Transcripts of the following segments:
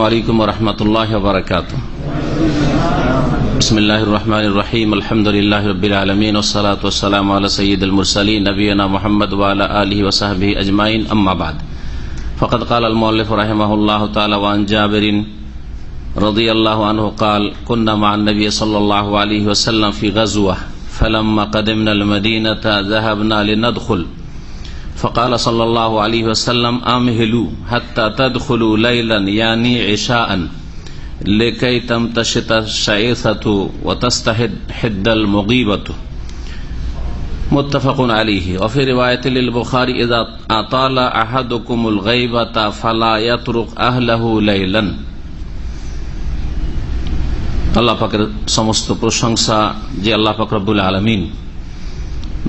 السلام عليكم ورحمة الله وبركاته بسم الله الرحمن الرحيم الحمد لله رب العالمين والصلاة والسلام على سيد المرسلين نبينا محمد وعلى آله وصحبه أجمعين أما بعد فقد قال المؤلف رحمه الله تعالى وعن جابر رضي الله عنه قال كنا مع النبي صلى الله عليه وسلم في غزوة فلما قدمنا المدينة ذهبنا لندخل فقال صلى الله عليه وسلم أمهلوا حتى تدخلوا ليلا يعني عشاء لكي تمتشط الشعيثة وتستحد حد المغيبة متفق عليه وفي رواية للبخاري إذا أطال أحدكم الغيبة فلا يترك أهله ليلا আল্লাহ পাকের সমস্ত প্রশংসা যে আল্লাহ পাক রব্বুল আলমিন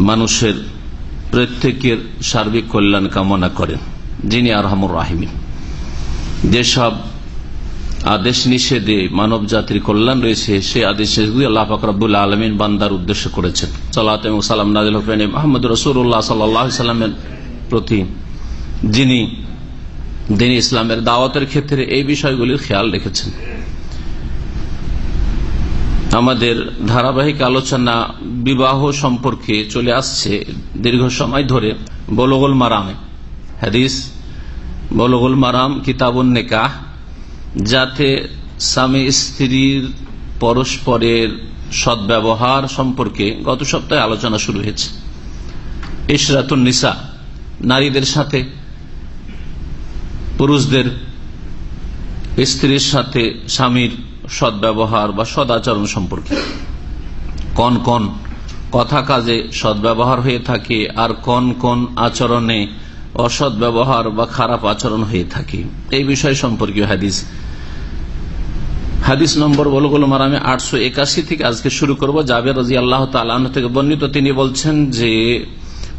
মানুষের প্রত্যেকের সার্বিক কল্যাণ কামনা করেন। যিনি আরহামুর রাহিমিন। যেসব আদেশ নিষেধে মানব জাতির কল্যাণ রয়েছে, সেই আদেশ নিষেধগুলি আল্লাহ ফাকরাবুল আলমিন বান্দার উদ্দেশ্য করেছেন। এবং সালাম নাদিল হুফেন মোহাম্মদ রসুল্লাহ সাল্লামের প্রতি, যিনি দিন ইসলামের দাওয়াতের ক্ষেত্রে এই বিষয়গুলির খেয়াল রেখেছেন। আমাদের ধারাবাহিক আলোচনা বিবাহ সম্পর্কে চলে আসছে দীর্ঘ সময় ধরে বলগোল মারামে হাদিস, বলগোল মারাম কিতাবুন নেকাহ, যাতে স্বামী স্ত্রীর পরস্পরের সদ্ব্যবহার সম্পর্কে গত সপ্তাহে আলোচনা শুরু হয়েছে। ইশরাতুন নিসা, নারীদের সাথে, পুরুষদের স্ত্রীর সাথে স্বামীর সদ্ব্যবহার বা সদাচরণ সম্পর্কে। কোন কোন কথা কাজে সদ্ব্যবহার হয়ে থাকে আর কোন কোন আচরণে অসৎ ব্যবহার বা খারাপ আচরণ হয়ে থাকে। এই বিষয় সম্পর্কে হাদিস। হাদিস নম্বর বলগুলো মারামে আটশো একাশি থেকে আজকে শুরু করব। জাবের রাজি আল্লাহ তালাহ থেকে বর্ণিত তিনি বলছেন যে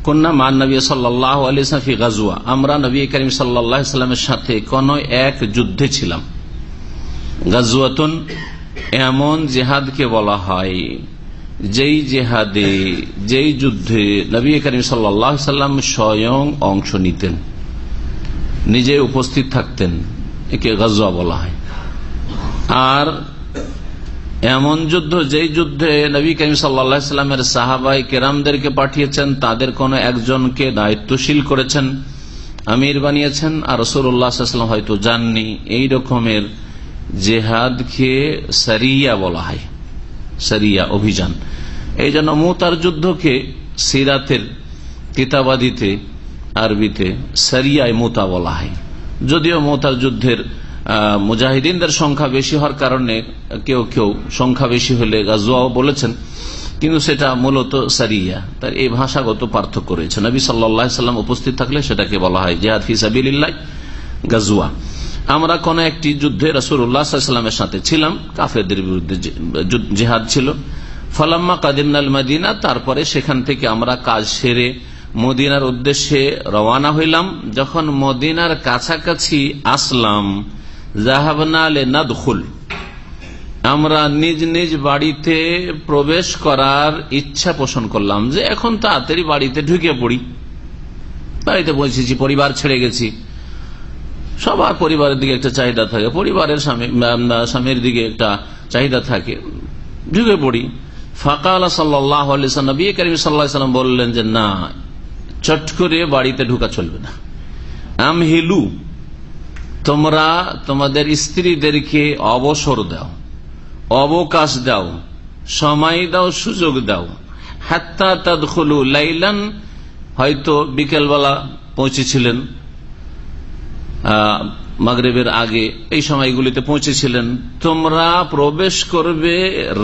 কন্যা মান নবী সাল্লাহ আলী সাফি গাজুয়া আমরা নবী করিম সাল্লামের সাথে কোন এক যুদ্ধে ছিলাম। গাজুয়াতুন এমন জেহাদকে বলা হয়। যেই জেহাদে, যেই যুদ্ধে নবী করিম সাল্লাম স্বয়ং অংশ নিতেন, নিজে উপস্থিত থাকতেন, একে গাজুয়া বলা হয়। আর এমন যুদ্ধ, যেই যুদ্ধে নবী করিম সাল্লামের সাহাবাই কেরামদেরকে পাঠিয়েছেন, তাদের কোন একজনকে দায়িত্বশীল করেছেন, আমির বানিয়েছেন, আর রসুল্লাহাম হয়তো যাননি এই রকমের জেহাদকে সারিয়া বলা হয়, সারিয়া অভিযান। এই জন্য মোতার যুদ্ধকে সিরাতের কিতাবাদিতে, আরবিতে সারিয়ায় মোতা বলা হয়। যদিও মোতার যুদ্ধের মুজাহিদিনদের সংখ্যা বেশি হওয়ার কারণে কেউ কেউ সংখ্যা বেশি হলে গাজুয়াও বলেছেন, কিন্তু সেটা মূলত সারিয়া। তার এই ভাষাগত পার্থক্য রয়েছে। নবী সাল্লাম উপস্থিত থাকলে সেটাকে বলা হয় জেহাদ ফিসাবিল্লাহ গাজুয়া আমরা কোন একটি যুদ্ধে রসুল্লাহামের সাথে ছিলাম, কাফেরদের বিরুদ্ধে জেহাদ ছিল। ফলাম্মা কাদিমনাল মদিনা তারপরে সেখান থেকে আমরা কাজ সেরে মদিনার উদ্দেশ্যে রওয়ানা হইলাম। যখন মদিনার কাছাকাছি আসলাম জাহাবনা আমরা নিজ নিজ বাড়িতে প্রবেশ করার ইচ্ছা পোষণ করলাম যে এখন তাড়াতাড়ি বাড়িতে ঢুকে পড়ি। বাড়িতে পৌঁছেছি পরিবার ছেড়ে গেছি। সবার পরিবারের দিকে একটা চাহিদা থাকে, পরিবারের স্বামীর দিকে একটা চাহিদা থাকে। ঢুকে পড়ি ফাঁকা আল্লাহ সাল্লাহ নবী করিম সাল্লাম বললেন যে, না, চট করে বাড়িতে ঢুকা চলবে না। আমহিলু তোমরা তোমাদের স্ত্রীদেরকে অবসর দাও, অবকাশ দাও, সময় দাও, সুযোগ দাও। হাত্তা তাদখলু লাইলান, হয়তো বিকেলবেলা পৌঁছেছিলেন। মাগরেবের আগে এই সময়গুলিতে পৌঁছেছিলেন। তোমরা প্রবেশ করবে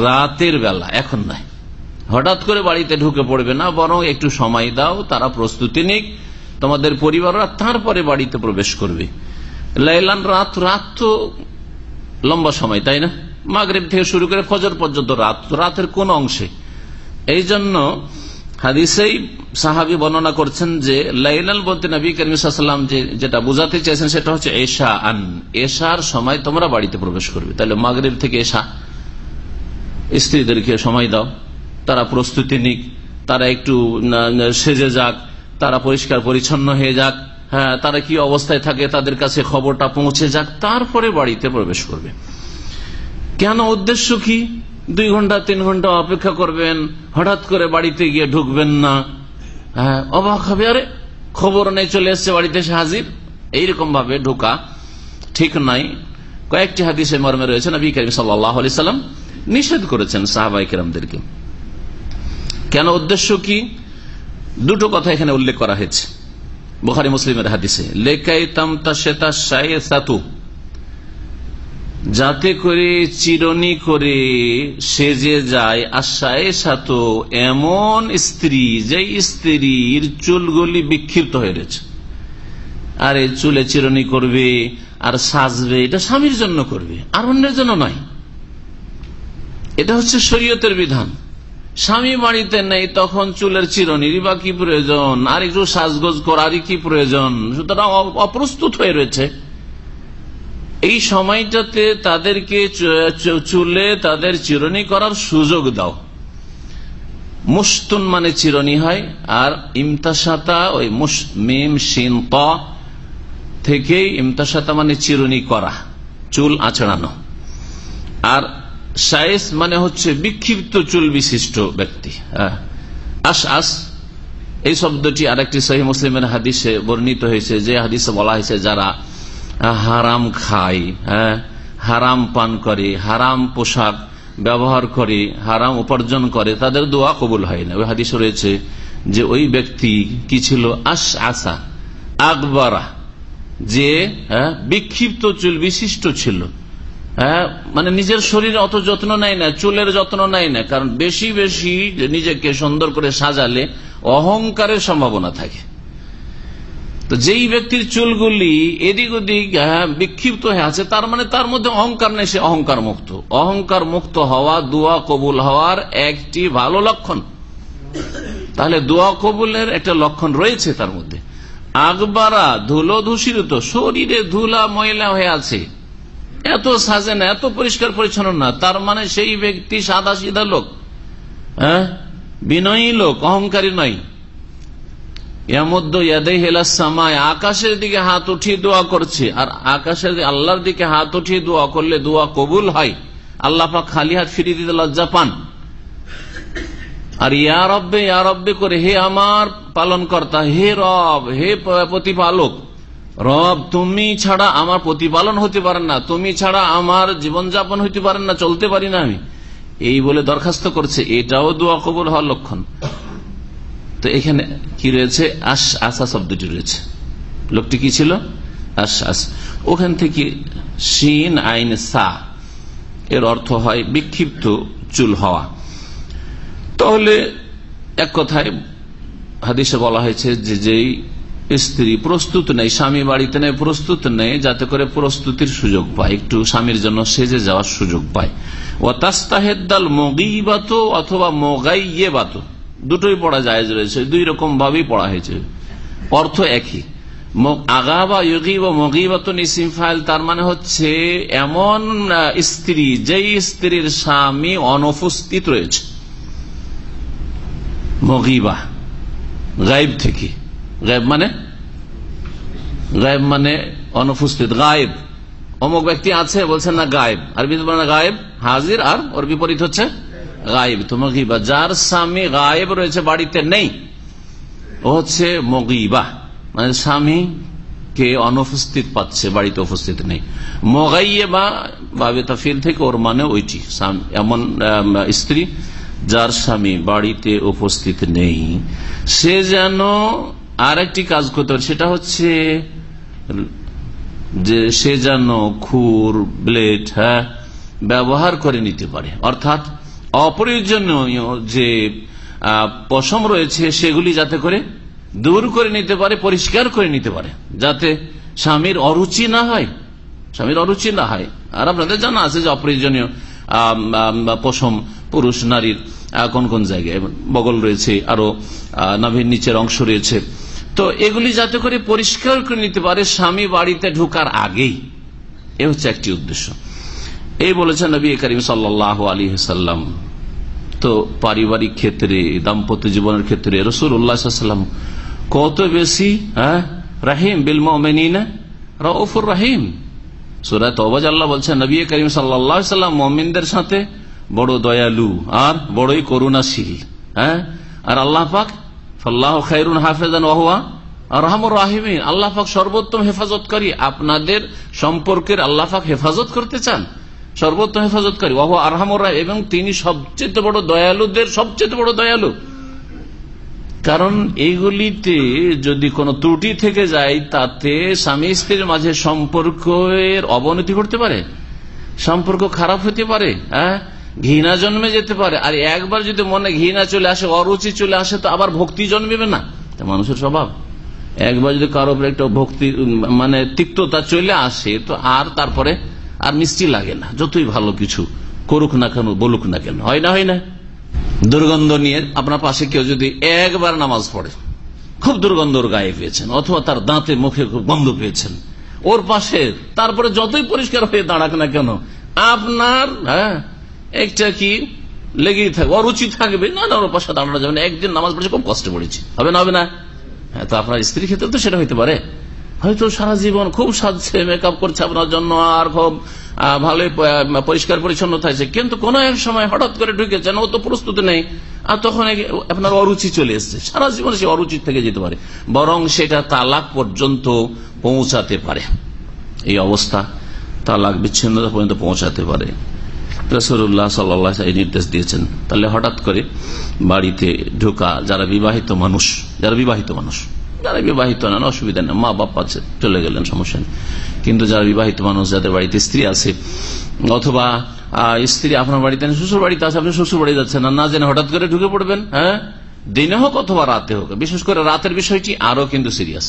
রাতের বেলা, এখন নয়। হঠাৎ করে বাড়িতে ঢুকে পড়বে না, বরং একটু সময় দাও, তারা প্রস্তুতি নিক, তোমাদের পরিবাররা তারপরে বাড়িতে প্রবেশ করবে। লাইলান রাত রাত তো লম্বা সময়, তাই না? মাগরেব থেকে শুরু করে ফজর পর্যন্ত রাত, রাতের কোন অংশে। এই জন্য হাদিসেই সাহাবি বর্ণনা করছেন যে, লাইলাল বলতে নবী করিমসাল্লাম যে, যেটা বুঝাতে চাইছেন সেটা হচ্ছে এশা আন এশার সময় তোমরা বাড়িতে প্রবেশ করবে। তাহলে মাগরেব থেকে এশা। স্ত্রীদেরকে সময় দাও। তারা প্রস্তুতি নিক। তারা একটু সেজে যাক। তারা পরিষ্কার পরিচ্ছন্ন হয়ে যাক। হ্যাঁ তারা কি অবস্থায় থাকে তাদের কাছে খবরটা পৌঁছে যাক। তারপরে বাড়িতে প্রবেশ করবে। কেন? উদ্দেশ্য কি? দুই ঘণ্টা, তিন ঘণ্টা অপেক্ষা করবেন, হঠাৎ করে বাড়িতে গিয়ে ঢুকবেন না। হ্যাঁ অবাক হবে, আরে খবর নেই, চলে এসছে বাড়িতে এসে হাজির। এইরকম ভাবে ঢোকা ঠিক নাই। কয়েকটি হাদিসে মর্মে রয়েছে, নবী করিম সাল্লাম নিষেধ করেছেন সাহাবাই কিরামদেরকে। কেন? উদ্দেশ্য কি? দুটো কথা এখানে উল্লেখ করা হয়েছে। বুখারি, মুসলিমের হাদিসে লেকাই তামতা শ্বেতা সাতু যাতে করে চিরনি করে সেজে যায় আশায় সাত এমন স্ত্রী যে স্ত্রীর চুলগুলি বিক্ষিপ্ত হয়ে রয়েছে। আরে চুলে চিরনি করবে, আর সাজবে, এটা স্বামীর জন্য করবে, আর অন্যের জন্য নয়। এটা হচ্ছে শরীয়তের বিধান। স্বামী বাড়িতে নেই, তখন চুলের চিরনির বা কি প্রয়োজন? আর একটু সাজগোজ করারই কি প্রয়োজন? সুতরাং অপ্রস্তুত হয়ে রয়েছে। এই সময়টাতে তাদেরকে চুলে তাদের চিরনি করার সুযোগ দাও। মুস্তুন মানে চিরনি হয়, আর ইমতাসাতা ওই মিম সিন ত থেকেই ইমতাসাতা মানে চিরনি করা, চুল আছড়ানো আর সাইস মানে হচ্ছে বিক্ষিপ্ত চুল বিশিষ্ট ব্যক্তি। আস আস এই শব্দটি আরেকটি সহি মুসলিমের হাদিসে বর্ণিত হয়েছে, যে হাদিসে বলা হয়েছে, যারা হারাম খায় হ্যাঁ? হারাম পান করে, হারাম পোশাক ব্যবহার করে, হারাম উপার্জন করে, তাদের দোয়া কবুল হয় না। ওই হাদিস রয়েছে যে ওই ব্যক্তি কি ছিল? আস আসা আকবরা, যে বিক্ষিপ্ত চুল, বিশিষ্ট ছিল। হ্যাঁ মানে নিজের শরীরে অত যত্ন নেয় না, চুলের যত্ন নেয় না, কারণ বেশি বেশি নিজেকে সুন্দর করে সাজালে অহংকারের সম্ভাবনা থাকে। তো যেই ব্যক্তির চুলগুলি এদিক ওদিক বিক্ষিপ্ত হয়ে আছে, তার মানে তার মধ্যে অহংকার নেই, সে অহংকার মুক্ত। অহংকার মুক্ত হওয়া, দোয়া কবুল হওয়ার একটি ভালো লক্ষণ। তাহলে দোয়া কবুলের একটা লক্ষণ রয়েছে তার মধ্যে। আকবারা ধুলো ধূসিত শরীরে ধুলা ময়লা হয়ে আছে। এত সাজে না এত পরিষ্কার পরিচ্ছন্ন না, তার মানে সেই ব্যক্তি সাদা সিধা লোক হ্যাঁ বিনয়ী লোক, অহংকারী নয়। আকাশের দিকে হাত উঠিয়ে দোয়া করছে। আর আকাশের আল্লাহর দিকে হাত উঠিয়ে দোয়া করলে দোয়া কবুল হয়। আল্লাহ পাক খালি হাত ফিরিয়ে দিতে লজ্জা পান। আর ইয়া রব্বে ইয়া রব্বে করে হে আমার পালন কর্তা হে রব, হে প্রতিপালক, রব, তুমি ছাড়া আমার প্রতিপালন হতে পারেন না, তুমি ছাড়া আমার জীবনযাপন হইতে পারেন না, চলতে পারি না আমি। এই বলে দরখাস্ত করছে, এটাও দোয়া কবুল হওয়ার লক্ষণ। তো এখানে কি রয়েছে? আশ আসা শব্দটি রয়েছে। লোকটি কি ছিল? আশ আস। ওখান থেকে সিন আইন সা, এর অর্থ হয় বিক্ষিপ্ত চুল হওয়া। তাহলে এক কথায় হাদিসে বলা হয়েছে যে যেই স্ত্রী প্রস্তুত নেই, স্বামী বাড়িতে নেই, প্রস্তুত নেই, যাতে করে প্রস্তুতির সুযোগ পায়, একটু স্বামীর জন্য সেজে যাওয়ার সুযোগ পায়। ও তাস্তাহেদ্দাল মগিবাত অথবা মগাইয়ে বাত দুটোই পড়া যায় রয়েছে, দুই রকম ভাবেই পড়া হয়েছে। অর্থ একই। আগা বা ইয়োগি বা মগিবাত নিসিম ফাইল, তার মানে হচ্ছে এমন স্ত্রী, যেই স্ত্রীর স্বামী অনুপস্থিত রয়েছে। মগিবা গাইব থেকে। গায়েব মানে? গায়েব মানে অনুপস্থিত, গায়েব। অমুক ব্যক্তি আছে, বলছেন না গায়েব। আরবি মানে গায়েব, হাজির, আর ওর বিপরীত হচ্ছে গায়েব। তো মগিবা যার স্বামী গায়েব রয়েছে বাড়িতে নেই, ও হচ্ছে মগিবা। মানে স্বামী কে অনুপস্থিত পাচ্ছে, বাড়িতে উপস্থিত নেই। মগাইয়ে বা বাবে তাফিল থেকে ওর মানে ওইটি। এমন স্ত্রী যার স্বামী বাড়িতে উপস্থিত নেই। সে যেন আর একটি কাজ করতে পারে, সেটা হচ্ছে যে সে যেন খুর, ব্লেড হ্যাঁ ব্যবহার করে নিতে পারে। অর্থাৎ অপ্রয়োজনীয় যে পশম রয়েছে, সেগুলি যাতে করে দূর করে নিতে পারে, পরিষ্কার করে নিতে পারে, যাতে স্বামীর অরুচি না হয়, স্বামীর অরুচি না হয়। আর আপনাদের জানা আছে যে অপ্রয়োজনীয় পশম পুরুষ, নারীর কোন কোন জায়গায়, বগল রয়েছে, আরও নাভির নিচের অংশ রয়েছে। তো এগুলি যাতে করে পরিষ্কার করে নিতে পারে, স্বামী বাড়িতে ঢুকার আগেই। এ হচ্ছে একটি উদ্দেশ্য। এই বলেছেন নবী করিম সাল্লাহ আলী সাল্লাম। তো পারিবারিক ক্ষেত্রে, দাম্পত্য জীবনের ক্ষেত্রে রসুল উল্লাহাম কত বেশি হ্যাঁ রাহিম বিল মোমেনিনা? রউফুর রাহিম। সুরায় তবাজ আল্লাহ বলছেন, নবী করিম সাল্লাম মমিনদের সাথে বড় দয়ালু আর বড়ই করুণাশীল হ্যাঁ? আর আল্লাহ পাক ফাল্লাহ খাইরুন হাফেজান ওহুয়া রহমুর রাহিমিন। আল্লাহ পাক সর্বোত্তম হেফাজতকারী। আপনাদের সম্পর্কের আল্লাহ পাক হেফাজত করতে চান। সর্বোত্তম হেফাজতকারী ওহু আরহামুর রাহিম, এবং তিনি সবচেয়ে বড় দয়ালুদের সবচেয়ে বড় দয়ালু। কারণ এইগুলিতে যদি কোনো ত্রুটি থেকে যায়, তাতে স্বামী স্ত্রীর মাঝে সম্পর্কের অবনতি ঘটতে পারে, সম্পর্ক খারাপ হতে পারে হ্যাঁ? ঘৃণা জন্মে যেতে পারে। আর একবার যদি মনে ঘৃণা চলে আসে, অরুচি চলে আসে, তো আবার ভক্তি জন্মেবে না। মানুষের স্বভাব। একবার যদি কারও একটা ভক্তি মানে তিক্ততা চলে আসে, তো আর তারপরে আর মিষ্টি লাগে না। যতই ভালো কিছু করুক না কেন, বলুক না কেন। হয় না হয় না? দুর্গন্ধ নিয়ে আপনার পাশে কেউ যদি একবার নামাজ পড়ে, খুব দুর্গন্ধ ওর গায়ে পেয়েছেন, অথবা তার দাঁতে, মুখে খুব গন্ধ পেয়েছেন, ওর পাশে, তারপরে যতই পরিষ্কার হয়ে দাঁড়াক না কেন, আপনার হ্যাঁ একটা কি লেগেই থাকবে অরুচি থাকবে, না না, ওর পাশে দাঁড়ানো যাবে না। একদিন নামাজ পড়েছে, খুব কষ্ট পড়েছি। হবে না হবে না? হ্যাঁ তো আপনার স্ত্রীর ক্ষেত্রে তো সেটা হইতে পারে। হয়তো সারা জীবন খুব সাজছে মেকআপ করছে আপনার জন্য আর খুব ভালো পরিষ্কার পরিচ্ছন্ন থাকছে। কিন্তু কোন এক সময় হঠাৎ করে ঢুকেছেন, ও তো প্রস্তুতি নেই। আর তখন আপনার অরুচি চলে এসছে। সারা জীবন সে অরুচি থেকে যেতে পারে। বরং সেটা তালাক পর্যন্ত পৌঁছাতে পারে। এই অবস্থা তালাক বিচ্ছিন্নতা পর্যন্ত পৌঁছাতে পারে। এই নির্দেশ দিয়েছেন। তাহলে হঠাৎ করে বাড়িতে ঢোকা যারা বিবাহিত মানুষ, যারা বিবাহিত মানুষ যারা বিবাহিত না অসুবিধা নেই। মা, বাপ আছে, চলে গেলেন, সমস্যা নেই। কিন্তু যারা বিবাহিত মানুষ, যাদের বাড়িতে স্ত্রী আছে, অথবা স্ত্রী আপনার বাড়িতে শ্বশুর বাড়িতে আছে, আপনি শ্বশুর বাড়ি যাচ্ছেন না জেনে হঠাৎ করে ঢুকে পড়বেন হ্যাঁ? দিনে হোক অথবা রাতে হোক, বিশেষ করে রাতের বিষয়টি আরও কিন্তু সিরিয়াস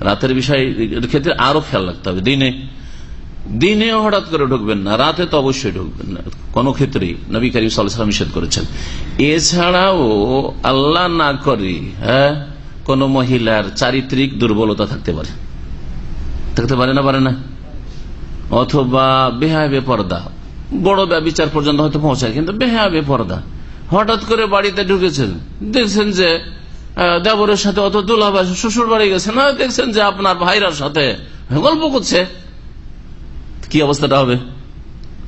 রাতের বিষয় ক্ষেত্রে আরও খেয়াল রাখতে হবে। দিনে দিনে হঠাৎ করে ঢুকবেন না, রাতে তো অবশ্যই ঢুকবেন না। কোন ক্ষেত্রেই নবী করিম সাল্লাম নিষেধ করেছেন এছাড়াও আল্লাহ না করে হ্যাঁ কোন মহিলার চারিত্রিক দুর্বলতা থাকতে পারে। থাকতে পারে না পারে না? অথবা বেহায় বেপর্দা বড় বিচার পর্যন্ত হয়তো পৌঁছায়, কিন্তু বেহায় বেপর্দা হঠাৎ করে বাড়িতে ঢুকেছেন, দেখছেন যে দেবরের সাথে অত দুলাভাই শ্বশুর বাড়ি গেছে না, দেখছেন যে আপনার ভাইরার সাথে গল্প করছে। কি অবস্থাটা হবে?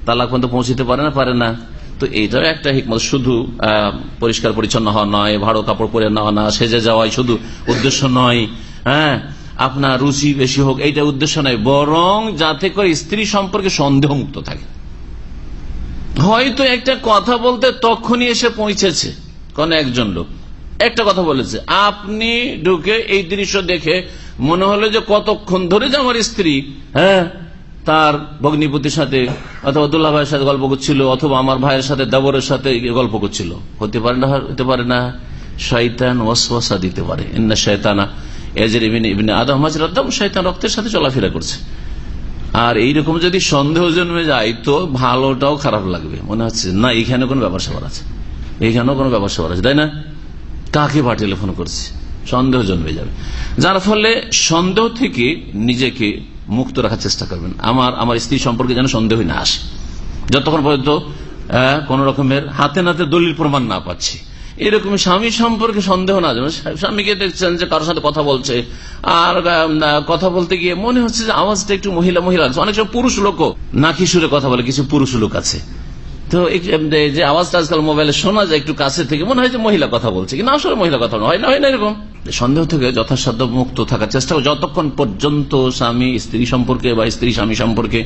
তালাক পর্যন্ত পৌঁছিতে পারে না পারে না? তো এইটাও একটা হিকমত শুধু পরিষ্কার পরিচ্ছন্ন হওয়া নয় ভালো কাপড় পরে নেওয়া না, সেজে যাওয়াই শুধু উদ্দেশ্য নয় হ্যাঁ? আপনার রুচি বেশি হোক, এইটা উদ্দেশ্য নয়, বরং যাতে করে স্ত্রী সম্পর্কে সন্দেহ মুক্ত থাকে। হয়তো একটা কথা বলতে তখনই এসে পৌঁছেছে, কোন একজন লোক। একটা কথা বলেছে, আপনি ঢুকে এই দৃশ্য দেখে মনে হলো যে কতক্ষণ ধরে যে আমার স্ত্রী হ্যাঁ? তার ভগ্নিপতির সাথে অথবা দুল্লা ভাইয়ের সাথে গল্প করছিল, অথবা আমার ভাইয়ের সাথে দেবরের সাথে গল্প করছিল। হতে পারে না, হতে পারে না। শয়তান ওয়াসওয়াসা দিতে পারে। এন্না শয়তানা এজের ইবিনে আদম হাজরাতাম শয়তান রক্তের সাথে চলাফেরা করছে। আর এইরকম যদি সন্দেহ জন্মে যায়, তো ভালোটাও খারাপ লাগবে। মনে হচ্ছে, না, এখানে কোনো ব্যাপার স্যাপার আছে। এইখানেও কোনো ব্যাপার স্যাপার আছে, তাই না? কাকে বা টেলিফোন করছে? সন্দেহ জন্মে যাবে। যার ফলে সন্দেহ থেকে নিজেকে মুক্ত রাখার চেষ্টা করবেন। আমার আমার স্ত্রী সম্পর্কে যেন সন্দেহ না আসে। যতক্ষণ পর্যন্ত কোন রকমের হাতে নাতে দলিল প্রমাণ না পাচ্ছি। এরকম স্বামী সম্পর্কে সন্দেহ না যেন স্বামীকে দেখছেন যে কারোর সাথে কথা বলছে। আর কথা বলতে গিয়ে মনে হচ্ছে যে আওয়াজটা একটু মহিলা মহিলা লাগছে অনেক সময় পুরুষ লোকও নাকি সুরে কথা বলে, কিছু পুরুষ লোক আছে। তো যে আওয়াজটা আজকাল মোবাইলে শোনা যায় একটু কাছে থেকে, মনে হয় যে মহিলা কথা বলছে। কিন্তু আসলে মহিলা কথা হয় না হয় না এরকম। সন্দেহ থেকে যথাসাধ্য মুক্ত থাকার চেষ্টা। যতক্ষণ পর্যন্ত স্বামী, স্ত্রী সম্পর্কে বা স্ত্রী স্বামী সম্পর্কে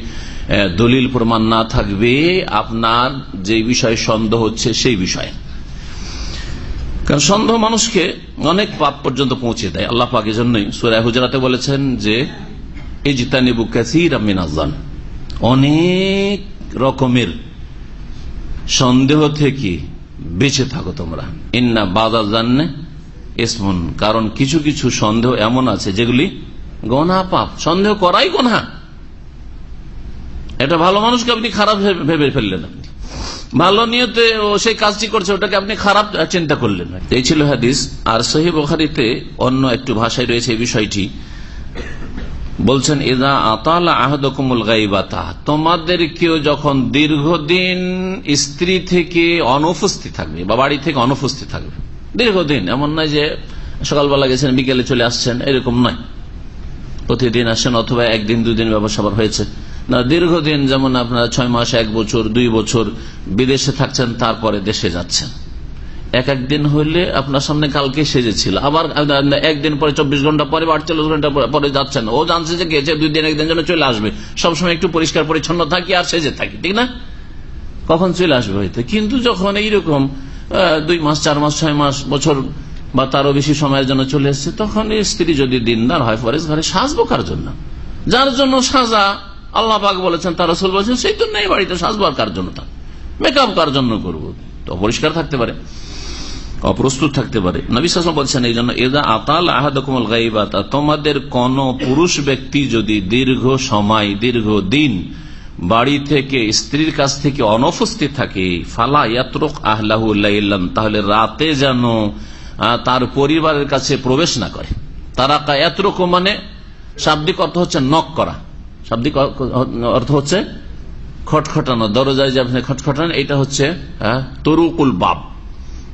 দলিল প্রমাণ না থাকবে, আপনার যে বিষয়ে সন্দেহ হচ্ছে সেই বিষয়ে। কারণ সন্দেহ মানুষকে অনেক পাপ পর্যন্ত পৌঁছে দেয়। আল্লাহ পাক এই জন্যই সুরায় হুজরাতে বলেছেন যে, ইজতানিবু কাসীরা মিনাজ্জান অনেক রকমের সন্দেহ থেকে বেঁচে থাকো তোমরা। ইন্না বাদা জান্নে ইসমুন, কারণ কিছু কিছু সন্দেহ এমন আছে যেগুলি গনা পাপ। সন্দেহ করাই গনা। এটা ভালো মানুষকে আপনি খারাপ ভেবে- ফেললেন আপনি। ভালো নিয়তে সেই কাজটি করছে, ওটাকে আপনি খারাপ চিন্তা করলেন। এই ছিল হাদিস। আর সহি অন্য একটু ভাষায় রয়েছে এই বিষয়টি। বলছেন এদা আতালা আহদকুমুল গাইবাতা। তোমাদের কেউ যখন দীর্ঘদিন স্ত্রী থেকে অনুপস্থিত থাকবে বা বাড়ি থেকে অনুপস্থিত থাকবে দীর্ঘদিন, এমন নয় যে সকালবেলা গেছেন, বিকেলে চলে আসছেন, এরকম নয়। প্রতিদিন আসেন অথবা একদিন, দুদিন ব্যবসা হয়েছে। না, দীর্ঘদিন যেমন আপনারা ছয় মাস, এক বছর, দুই বছর বিদেশে থাকছেন, তারপরে দেশে যাচ্ছেন। এক একদিন হইলে আপনার সামনে কালকে সেজেছিল আবার একদিন পরে চব্বিশ ঘণ্টা পরে বা আটচল্লিশ ঘণ্টা পরে- যাচ্ছেন। ও জানছে যে গেছে দুই দিন, একদিন জন্য চলে আসবে। সবসময় একটু পরিষ্কার পরিচ্ছন্ন থাকি আর সেজে থাকি, ঠিক না? কখন চলে আসবে হয়তো। কিন্তু যখন এইরকম দুই মাস, চার মাস, ছয় মাস, বছর বা তারও বেশি সময়ের জন্য চলে এসছে, তখন স্ত্রী যদি দিনদার হয় ফরেজ ঘরে, সাজবো কার জন্য? যার জন্য সাজা আল্লাহ পাক বলেছেন, তার রসুল বলেছেন, সেই জন্য এই বাড়িতে, সাজবো আর কার জন্য তা? মেকআপ কার জন্য করব? তো পরিষ্কার থাকতে পারে, অপ্রস্তুত থাকতে পারে। নবিশ্বাস বলছেন এই জন্য এদা আতাল আহাদকুমল গাইবাতা তোমাদের কোন পুরুষ ব্যক্তি যদি দীর্ঘ সময় দীর্ঘ দিন বাড়ি থেকে, স্ত্রীর কাছ থেকে অনুপস্থিত থাকে। ফালা ইয়াত্রক আহলাহু লাইলান, তাহলে রাতে যেন তার পরিবারের কাছে প্রবেশ না করে। তারা কায়াত্রক মানে শাব্দিক অর্থ হচ্ছে নক করা। শাব্দিক অর্থ হচ্ছে খটখটানো, দরজায় যে খটখটানো, এটা হচ্ছে তরুকুল বাব,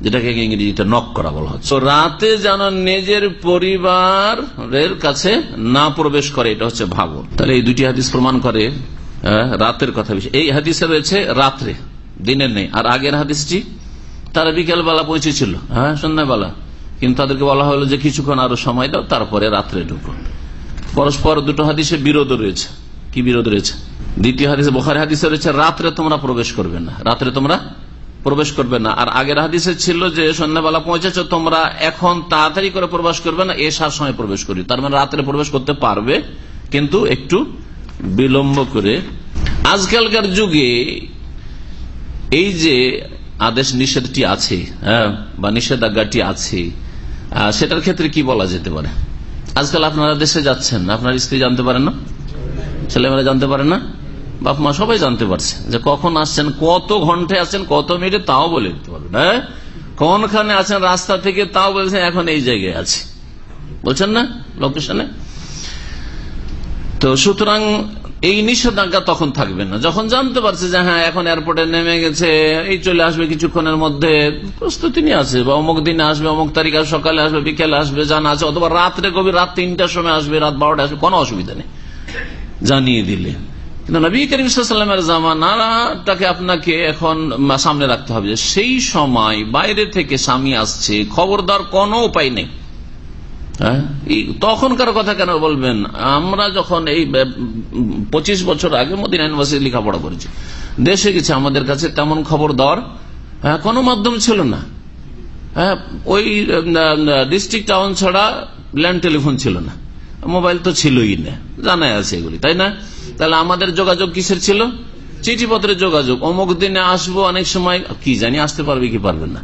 যেটাকে ইংরেজিতে নক করা বলা হচ্ছে রাতে যেন নিজের পরিবারের কাছে না প্রবেশ করে, এটা হচ্ছে ভাগর তাহলে এই দুটি হাদিস প্রমাণ করে রাতের কথা বিষয় এই হাদিসে রয়েছে রাত্রে, দিনের নেই। আর আগের হাদিসটি তারা বিকেল বেলা পৌঁছেছিল। হ্যাঁ সন্ধ্যাবেলা। কিন্তু তাদেরকে বলা হলো যে কিছুক্ষণ আরও সময় দাও, তারপরে রাত্রে ঢুকো। পরস্পর দুটো হাদিসে বিরোধ রয়েছে। কি বিরোধ রয়েছে? দ্বিতীয় হাদিসে, বোখারি হাদিসে রয়েছে, রাত্রে তোমরা প্রবেশ করবে না। রাত্রে তোমরা প্রবেশ করবে না। আর আগের হাদিসে ছিল যে সন্ধ্যাবেলা পৌঁছেছ, তোমরা এখন তাড়াতাড়ি করে প্রবেশ করবে না, এসার সময় প্রবেশ করি তার মানে রাত্রে প্রবেশ করতে পারবে, কিন্তু একটু বিলম্ব করে, আজকালকার যুগে এই যে আদেশ নিষেধটি আছে হ্যাঁ বা নিষেধাজ্ঞাটি আছে সেটার ক্ষেত্রে কি বলা যেতে পারে? আজকাল আপনারা দেশে যাচ্ছেন, আপনার স্ত্রী জানতে পারেন না? ছেলেমেয়েরা জানতে পারে না? বাপ মা সবাই জানতে পারছে যে কখন আসছেন, কত ঘন্টায় আসছেন, কত মিনিটে তাও বলে দিতে পারবেন হ্যাঁ? কোনখানে আছেন রাস্তা থেকে তাও বলছেন এখন এই জায়গায় আছে। বলছেন না লোকেশনে তো সুতরাং এই নিষেধাজ্ঞা তখন থাকবে না। যখন জানতে পারছে যে হ্যাঁ এখন এয়ারপোর্টে নেমে গেছে, এই চলে আসবে কিছুক্ষণের মধ্যে, প্রস্তুতি নিয়ে আসবে বা অমুক দিনে আসবে, অমুক তারিখ সকালে আসবে, বিকেলে আসবে, জানা আছে, অথবা রাত্রে কবি রাত তিনটার সময় আসবে, রাত বারোটা আসবে, কোনো অসুবিধা নেই। জানিয়ে দিলে। কিন্তু নবী করিম সাল্লামের জামানাটাকে আপনাকে এখন সামনে রাখতে হবে সেই সময় বাইরে থেকে স্বামী আসছে, খবরদার কোনো উপায় নেই। তখনকার কথা কেন বলবেন? আমরা যখন এই পঁচিশ বছর আগে মদিনা ইউনিভার্সিটি লেখাপড়া করেছি। দেশে গেছে আমাদের কাছে তেমন খবর দেওয়ার হ্যাঁ, কোনো মাধ্যম ছিল না। হ্যাঁ, ওই ডিস্ট্রিক্ট টাউন ছাড়া ল্যান্ড টেলিফোন ছিল না। মোবাইল তো ছিলই না। জানাই আছে এগুলি তাই না? তাহলে আমাদের যোগাযোগ কিসের ছিল? চিঠিপত্রের যোগাযোগ। অমুক দিনে আসব অনেক সময় কি জানি আসতে পারবে কি পারবে না।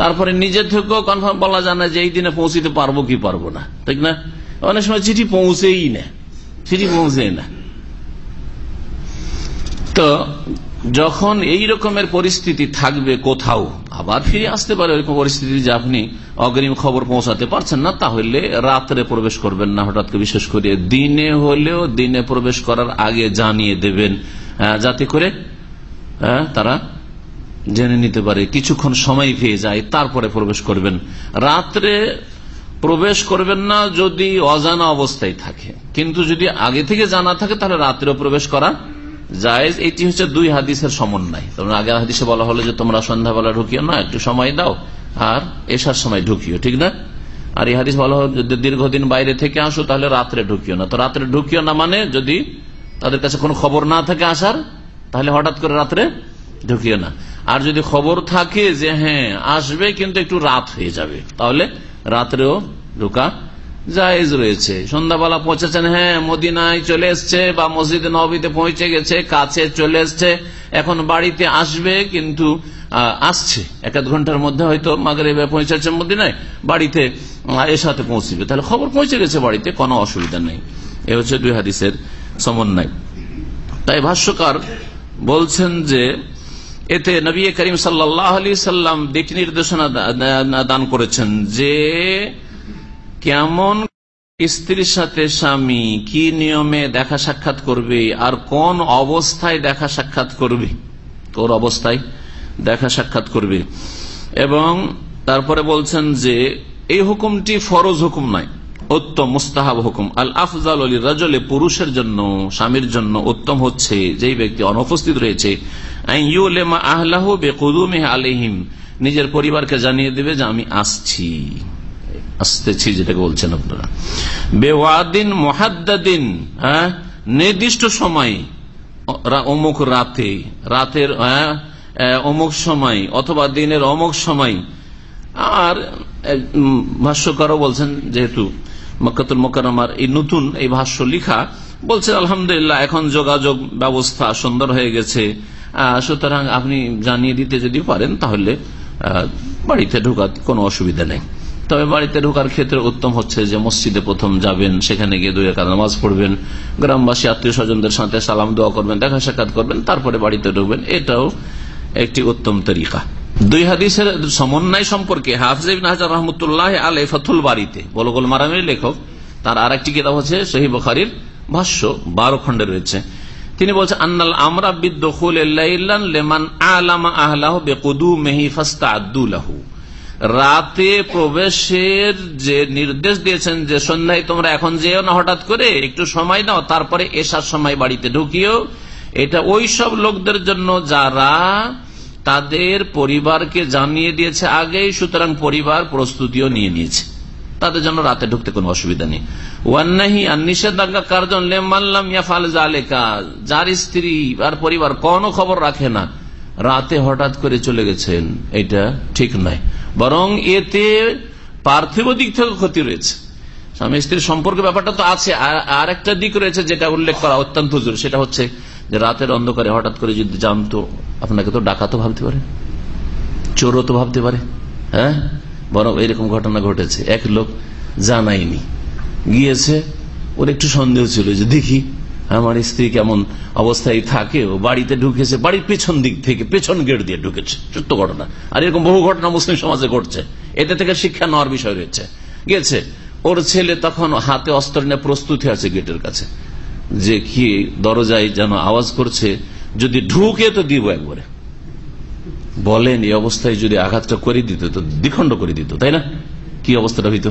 তারপরে নিজে থেকেও কনফার্ম বলা যায় না, যে এই দিনে পৌঁছিতে পারব কি পারব না। ঠিক না? অনেক সময় চিঠি পৌঁছেই না। চিঠি পৌঁছেই না। তো যখন এই রকমের পরিস্থিতি থাকবে কোথাও, আবার ফিরে আসতে পারে ওইরকম পরিস্থিতি যে আপনি অগ্রিম খবর পৌঁছাতে পারছেন না, তাহলে রাত্রে প্রবেশ করবেন না। হঠাৎ করে বিশেষ করে দিনে হলেও দিনে প্রবেশ করার আগে জানিয়ে দেবেন যাতে করে তারা জেনে নিতে পারে। কিছুক্ষণ সময় পেয়ে যায়, তারপরে প্রবেশ করবেন। রাত্রে প্রবেশ করবেন না যদি অজানা অবস্থায় থাকে। কিন্তু যদি আগে থেকে জানা থাকে, তাহলে রাত্রেও প্রবেশ করা জায়েজ এটি হচ্ছে দুই হাদিসের সমন্বয়। তোমরা আগের হাদিসে বলা হলো যে, তোমরা সন্ধ্যাবেলা ঢুকিও না, একটু সময় দাও, আর এসার সময় ঢুকিও, ঠিক না? আর এই হাদিস বলা হলো, যদি দীর্ঘদিন বাইরে থেকে আসো, তাহলে রাত্রে ঢুকিও না। তো রাত্রে ঢুকিও না মানে যদি তাদের কাছে কোনো খবর না থাকে আসার, তাহলে হঠাৎ করে রাত্রে ঢুকিও না। আর যদি খবর থাকে যে হ্যাঁ আসবে কিন্তু একটু রাত হয়ে যাবে। তাহলে রাত্রেও ঢুকা জায়েজ রয়েছে। সন্ধ্যাবেলা পৌঁছেছেন হ্যাঁ মদিনায় চলে এসছে বা মসজিদ নবীতে পৌঁছে গেছে কাছে চলে এসছে এখন বাড়িতে আসবে কিন্তু আসছে। এক আধ ঘণ্টার মধ্যে হয়তো মাগরে পৌঁছেছে মদিনায় বাড়িতে আহ, এসাতে পৌঁছবে। তাহলে খবর পৌঁছে গেছে বাড়িতে কোনো অসুবিধা নেই। এ হচ্ছে দুই হাদিসের সমন্বয়। তাই ভাষ্যকার বলছেন যে এতে নবী করিম সাল্লাহ সাল্লাম দিক নির্দেশনা দান করেছেন যে কেমন স্ত্রীর সাথে স্বামী কি নিয়মে দেখা সাক্ষাৎ করবে আর কোন অবস্থায় দেখা সাক্ষাৎ করবে? তোর অবস্থায় দেখা সাক্ষাৎ করবে। এবং তারপরে বলছেন যে এই হুকুমটি ফরজ হুকুম নয়, উত্তম, মুস্তাহাব হুকুম। আল আফজাল আলী রাজলে, পুরুষের জন্য, স্বামীর জন্য উত্তম হচ্ছে যেই ব্যক্তি অনুপস্থিত রয়েছে আহলাহ আলহিম নিজের পরিবারকে জানিয়ে দেবে যে আমি আসছি। আসতেছি যেটাকে বলছেন আপনারা। বেওয়াদিন মহাদ্দিন হ্যাঁ? নির্দিষ্ট সময় অমুক রাতে রাতের হ্যাঁ, অমুক সময় অথবা দিনের অমুক সময়। আর ভাষ্যকারও বলছেন যেহেতু মক্কাতুল মোকারমার এই নতুন এই ভাষ্য লিখা বলছেন আলহামদুলিল্লাহ এখন যোগাযোগ ব্যবস্থা সুন্দর হয়ে গেছে। সুতরাং আপনি জানিয়ে দিতে যদি পারেন, তাহলে বাড়িতে ঢোকার কোনো অসুবিধা নেই। তবে বাড়িতে ঢোকার ক্ষেত্রে উত্তম হচ্ছে যে মসজিদে প্রথম যাবেন, সেখানে গিয়ে দুই একা নামাজ পড়বেন, গ্রামবাসী, আত্মীয় স্বজনদের সাথে সালাম দোয়া করবেন, দেখা সাক্ষাৎ করবেন, তারপরে বাড়িতে ঢুকবেন। এটাও একটি উত্তম তরিকা। দুই হাদিসের সমন্বয় সম্পর্কে হাফিজ হাজার রহমতুল্লাহ আল ফতুল বাড়িতে বলগোল মারামের লেখক, তার আর একটি কিতাব হচ্ছে সহি বখারির ভাষ্য বারো খণ্ডে রয়েছে। তিনি বলছেন, আন্নাল আমরা লেমান আলামা আহলাহ বেকুদু মেহি ফাস্তা আদুলাহু রাতে প্রবেশের যে নির্দেশ দিয়েছেন যে সন্ধ্যায় তোমরা এখন যেও না হঠাৎ করে, একটু সময় দাও তারপরে এসার সময় বাড়িতে ঢুকিও। এটা ওই সব লোকদের জন্য যারা তাদের পরিবারকে জানিয়ে দিয়েছে আগেই, সুতরাং পরিবার প্রস্তুতিও নিয়ে নিয়েছে। তাদের জন্য রাতে ঢুকতে কোনো অসুবিধা নেই। ওয়ান্নাহি আর নিষেধাজ্ঞা কার্জন লেমাল্লাম ইয়াফাল জালেকা যার স্ত্রী আর পরিবার কোনো খবর রাখে না। রাতে হঠাৎ করে চলে গেছেন। এটা ঠিক নয়। বরং এতে পার্থিব দিক থেকে ক্ষতি রয়েছে। স্বামী স্ত্রীর সম্পর্ক ব্যাপারটা তো আছে। আর- আর একটা দিক রয়েছে যেটা উল্লেখ করা অত্যন্ত জরুরি। সেটা হচ্ছে যে রাতের অন্ধকারে হঠাৎ করে যদি জানতো, আপনাকে তো ডাকাতো ভাবতে পারে, চোরও তো ভাবতে পারে হ্যাঁ? বরং এরকম ঘটনা ঘটেছে। এক লোক জানায়নি। গিয়েছে, ওর একটু সন্দেহ ছিল যে, দেখি, আমার স্ত্রী কেমন অবস্থায় থাকে, ও বাড়িতে ঢুকেছে, বাড়ির পেছন দিক থেকে, পেছন গেট দিয়ে ঢুকেছে। সত্য ঘটনা। আর এরকম বহু ঘটনা মুসলিম সমাজে ঘটছে। এতে থেকে শিক্ষা নেওয়ার বিষয় রয়েছে। গেছে ওর ছেলে তখন হাতে অস্ত্র নিয়ে প্রস্তুতি আছে গেটের কাছে। যে কি দরজায় যেন আওয়াজ করছে, যদি ঢুকে তো দিব একবারে। বলেন এই অবস্থায় যদি আঘাতটা করে দিত তো দ্বিখণ্ড করে দিত তাই না? কি অবস্থাটা হইতো?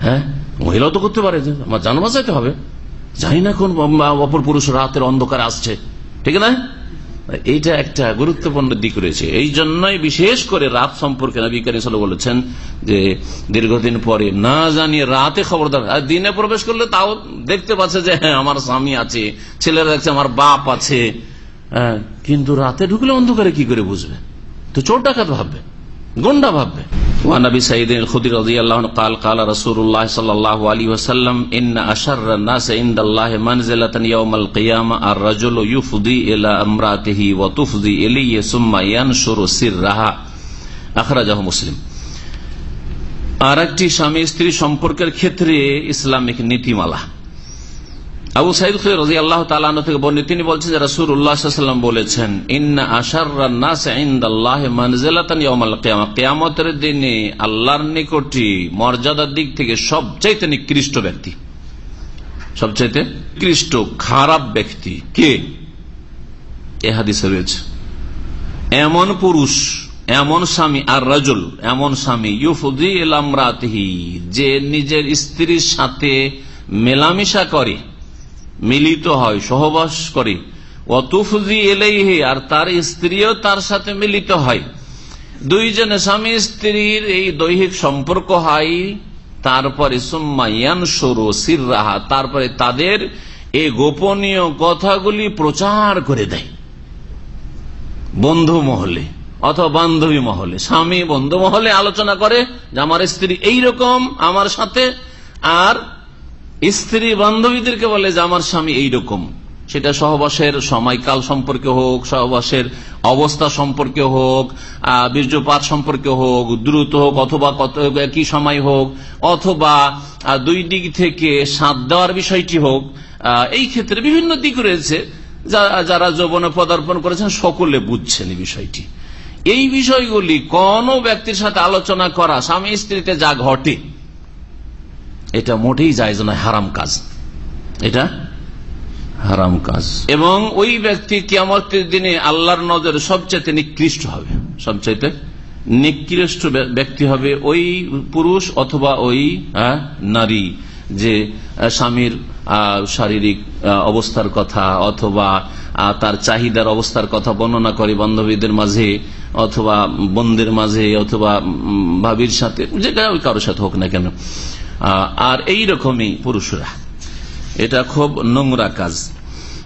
হ্যাঁ? মহিলাও তো করতে পারে আমার জান বাঁচাইতে হবে। জানি না কোন অপর পুরুষ রাতের অন্ধকার আসছে। ঠিক না? এইটা একটা গুরুত্বপূর্ণ দিক রয়েছে। এই জন্যই বিশেষ করে রাত সম্পর্কে বলেছেন যে দীর্ঘদিন পরে না জানিয়ে রাতে খবরদার আর দিনে প্রবেশ করলে তাও দেখতে পাচ্ছে যে হ্যাঁ আমার স্বামী আছে ছেলেরা দেখছে আমার বাপ আছে। হ্যাঁ, কিন্তু রাতে ঢুকলে অন্ধকারে কি করে বুঝবে? তো চোর ডাকাত ভাববে গুন্ডা ভাববে وعن ابي سعيد الخدري رضي الله عنه قال قال رسول الله صلى الله عليه وسلم ان اشر الناس عند الله منزله يوم القيامه الرجل يفضي الى امراته وتفضي اليه ثم ينشر سرها اخرجه مسلم আর একটি স্বামী স্ত্রী সম্পর্কের ক্ষেত্রে ইসলামিক নীতিমালা আবু সাইদ রাজি আল্লাহ তালাহ থেকে বর্ণিত, তিনি বলছেন যে উল্লাহাম বলেছেন, ইন্না আশার দিনে আল্লাহর নিকটি মর্যাদার দিক থেকে সবচাইতে নিকৃষ্ট ব্যক্তি। সবচাইতে কৃষ্ট খারাপ ব্যক্তি কে? এ হাদিসে রয়েছে। এমন পুরুষ, এমন স্বামী, আর রাজুল, এমন স্বামী ইউফুদি এলামরাতহি যে নিজের স্ত্রীর সাথে মেলামেশা করে মিলিত হয়, সহবাস করে। অতুফজি এলেই আর তার স্ত্রীও তার সাথে মিলিত হয়। দুইজনে স্বামী স্ত্রীর এই দৈহিক সম্পর্ক হয় তারপরে সুম্মাইয়ান তারপরে তাদের এই গোপনীয় কথাগুলি প্রচার করে দেয়। বন্ধু মহলে অথবা বান্ধবী মহলে, স্বামী বন্ধু মহলে আলোচনা করে যে, আমার স্ত্রী এইরকম আমার সাথে। আর স্ত্রী বান্ধবীদেরকে বলে যে, আমার স্বামী এইরকম। সেটা সহবাসের সময়কাল সম্পর্কে হোক, সহবাসের অবস্থা সম্পর্কে হোক বীর্যপাত সম্পর্কে হোক, দ্রুত হোক, অথবা কত, কি সময় হোক, অথবা দুই দিক থেকে সাঁত দেওয়ার বিষয়টি হোক এই ক্ষেত্রে বিভিন্ন দিক রয়েছে যারা যৌবনে পদার্পণ করেছেন, সকলে বুঝছেন এই বিষয়টি। এই বিষয়গুলি কোন ব্যক্তির সাথে আলোচনা করা, স্বামী স্ত্রীতে যা ঘটে এটা মোটেই জায়জ নয়, হারাম কাজ। এটা হারাম কাজ। এবং ওই ব্যক্তি কিয়ামতের দিনে আল্লাহর নজরে সবচেয়ে নিকৃষ্ট হবে, সবচাইতে নিকৃষ্ট ব্যক্তি হবে ওই পুরুষ অথবা ওই নারী যে স্বামীর শারীরিক অবস্থার কথা অথবা তার চাহিদার অবস্থার কথা বর্ণনা করে বান্ধবীদের মাঝে অথবা বোনদের মাঝে অথবা ভাবির সাথে, যে কারোর সাথে হোক না কেন। আর এই রকমই পুরুষরা। এটা খুব নোংরা কাজ।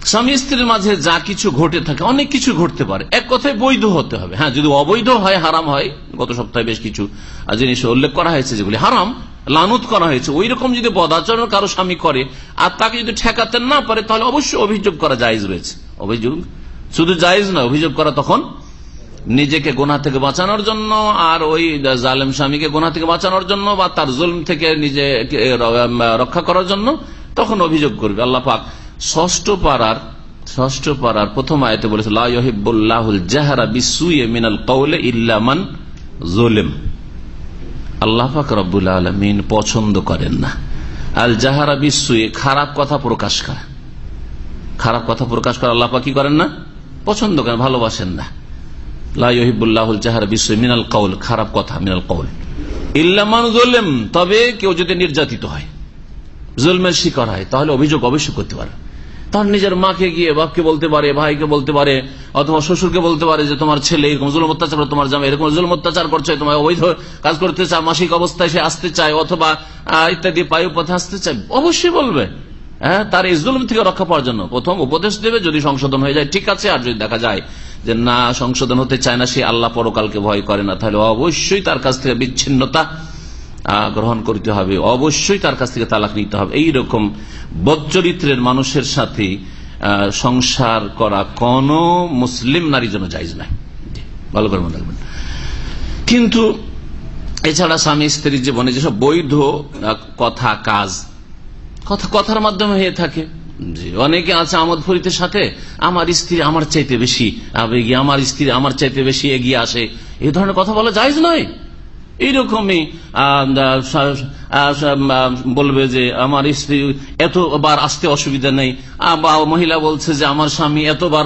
স্বামী স্ত্রীর মাঝে যা কিছু ঘটে থাকে, অনেক কিছু ঘটতে পারে। এক কথায় বৈধ হতে হবে। হ্যাঁ যদি অবৈধ হয়, হারাম হয়, গত সপ্তাহে বেশ কিছু জিনিস উল্লেখ করা হয়েছে যেগুলি হারাম, লানত করা হয়েছে। ওই রকম যদি বদাচরণ কারও স্বামী করে, আর তাকে যদি ঠেকাতে না পারে, তাহলে অবশ্যই অভিযোগ করা জায়জ রয়েছে। অভিযোগ। শুধু জায়জ না অভিযোগ করা তখন নিজেকে গোনা থেকে বাঁচানোর জন্য আর ওই জালেম স্বামীকে গোনা থেকে বাঁচানোর জন্য বা তার জুলম থেকে নিজেকে রক্ষা করার জন্য তখন অভিযোগ করবে। আল্লাহ পাক ষষ্ঠ পাড়ার ষষ্ঠ পাড়ার প্রথম আয়তে বলেছে লাহিবুল্লাহুল জাহারা বিসুয়ে মিনাল কৌলে ইল্লামান জোলেম। আল্লাহ পাক আলমিন পছন্দ করেন না। আল জাহারা বিসুয়ে খারাপ কথা প্রকাশ করা খারাপ কথা প্রকাশ করা আল্লাহ পাক কি করেন না? পছন্দ করেন ভালোবাসেন না। লাহিবুল্লাহুল জাহারা বিসুয়ে মিনাল কৌল খারাপ কথা মিনাল কৌল ইল্লামান তবে কেউ যদি নির্যাতিত হয় জুলমের শিকার হয় তাহলে অভিযোগ অবশ্যই করতে পারে। তার নিজের মাকে গিয়ে বাপকে বলতে পারে ভাইকে বলতে পারে অথবা শ্বশুরকে বলতে পারে যে তোমার ছেলে এরকম জুলম অত্যাচার করে, তোমার জামা এরকম জুলম অত্যাচার করছে তোমার অবৈধ কাজ করতে চায় মাসিক অবস্থায় সে আসতে চায় অথবা ইত্যাদি পায়ু পথে আসতে চায় অবশ্যই বলবে। হ্যাঁ তার এই জুলম থেকে রক্ষা পাওয়ার জন্য প্রথম উপদেশ দেবে যদি সংশোধন হয়ে যায়, ঠিক আছে। আর যদি দেখা যায় যে না, সংশোধন হতে চায় না, সে আল্লাহ পরকালকে ভয় করে না, তাহলে অবশ্যই তার কাছ থেকে বিচ্ছিন্নতা গ্রহণ করতে হবে। অবশ্যই তার কাছ থেকে তালাক নিতে হবে। এই রকম বদচরিত্রের মানুষের সাথে সংসার করা কোন মুসলিম নারীর জন্য যাইজ নাই। ভালো করে মনে রাখবেন। কিন্তু এছাড়া স্বামী স্ত্রীর জীবনে যেসব বৈধ কথা, কাজ কথা, কথার মাধ্যমে হয়ে থাকে। অনেকে আছে আমোদ ফরিতের সাথে, আমার স্ত্রী আমার চাইতে বেশি আবেগী, আমার স্ত্রী আমার চাইতে বেশি এগিয়ে আসে। এই ধরনের কথা বলা যায় নয়। এইরকমই বলবে যে আমার স্ত্রী এতবার আসতে অসুবিধা নেই। বা, মহিলা বলছে যে আমার স্বামী এতবার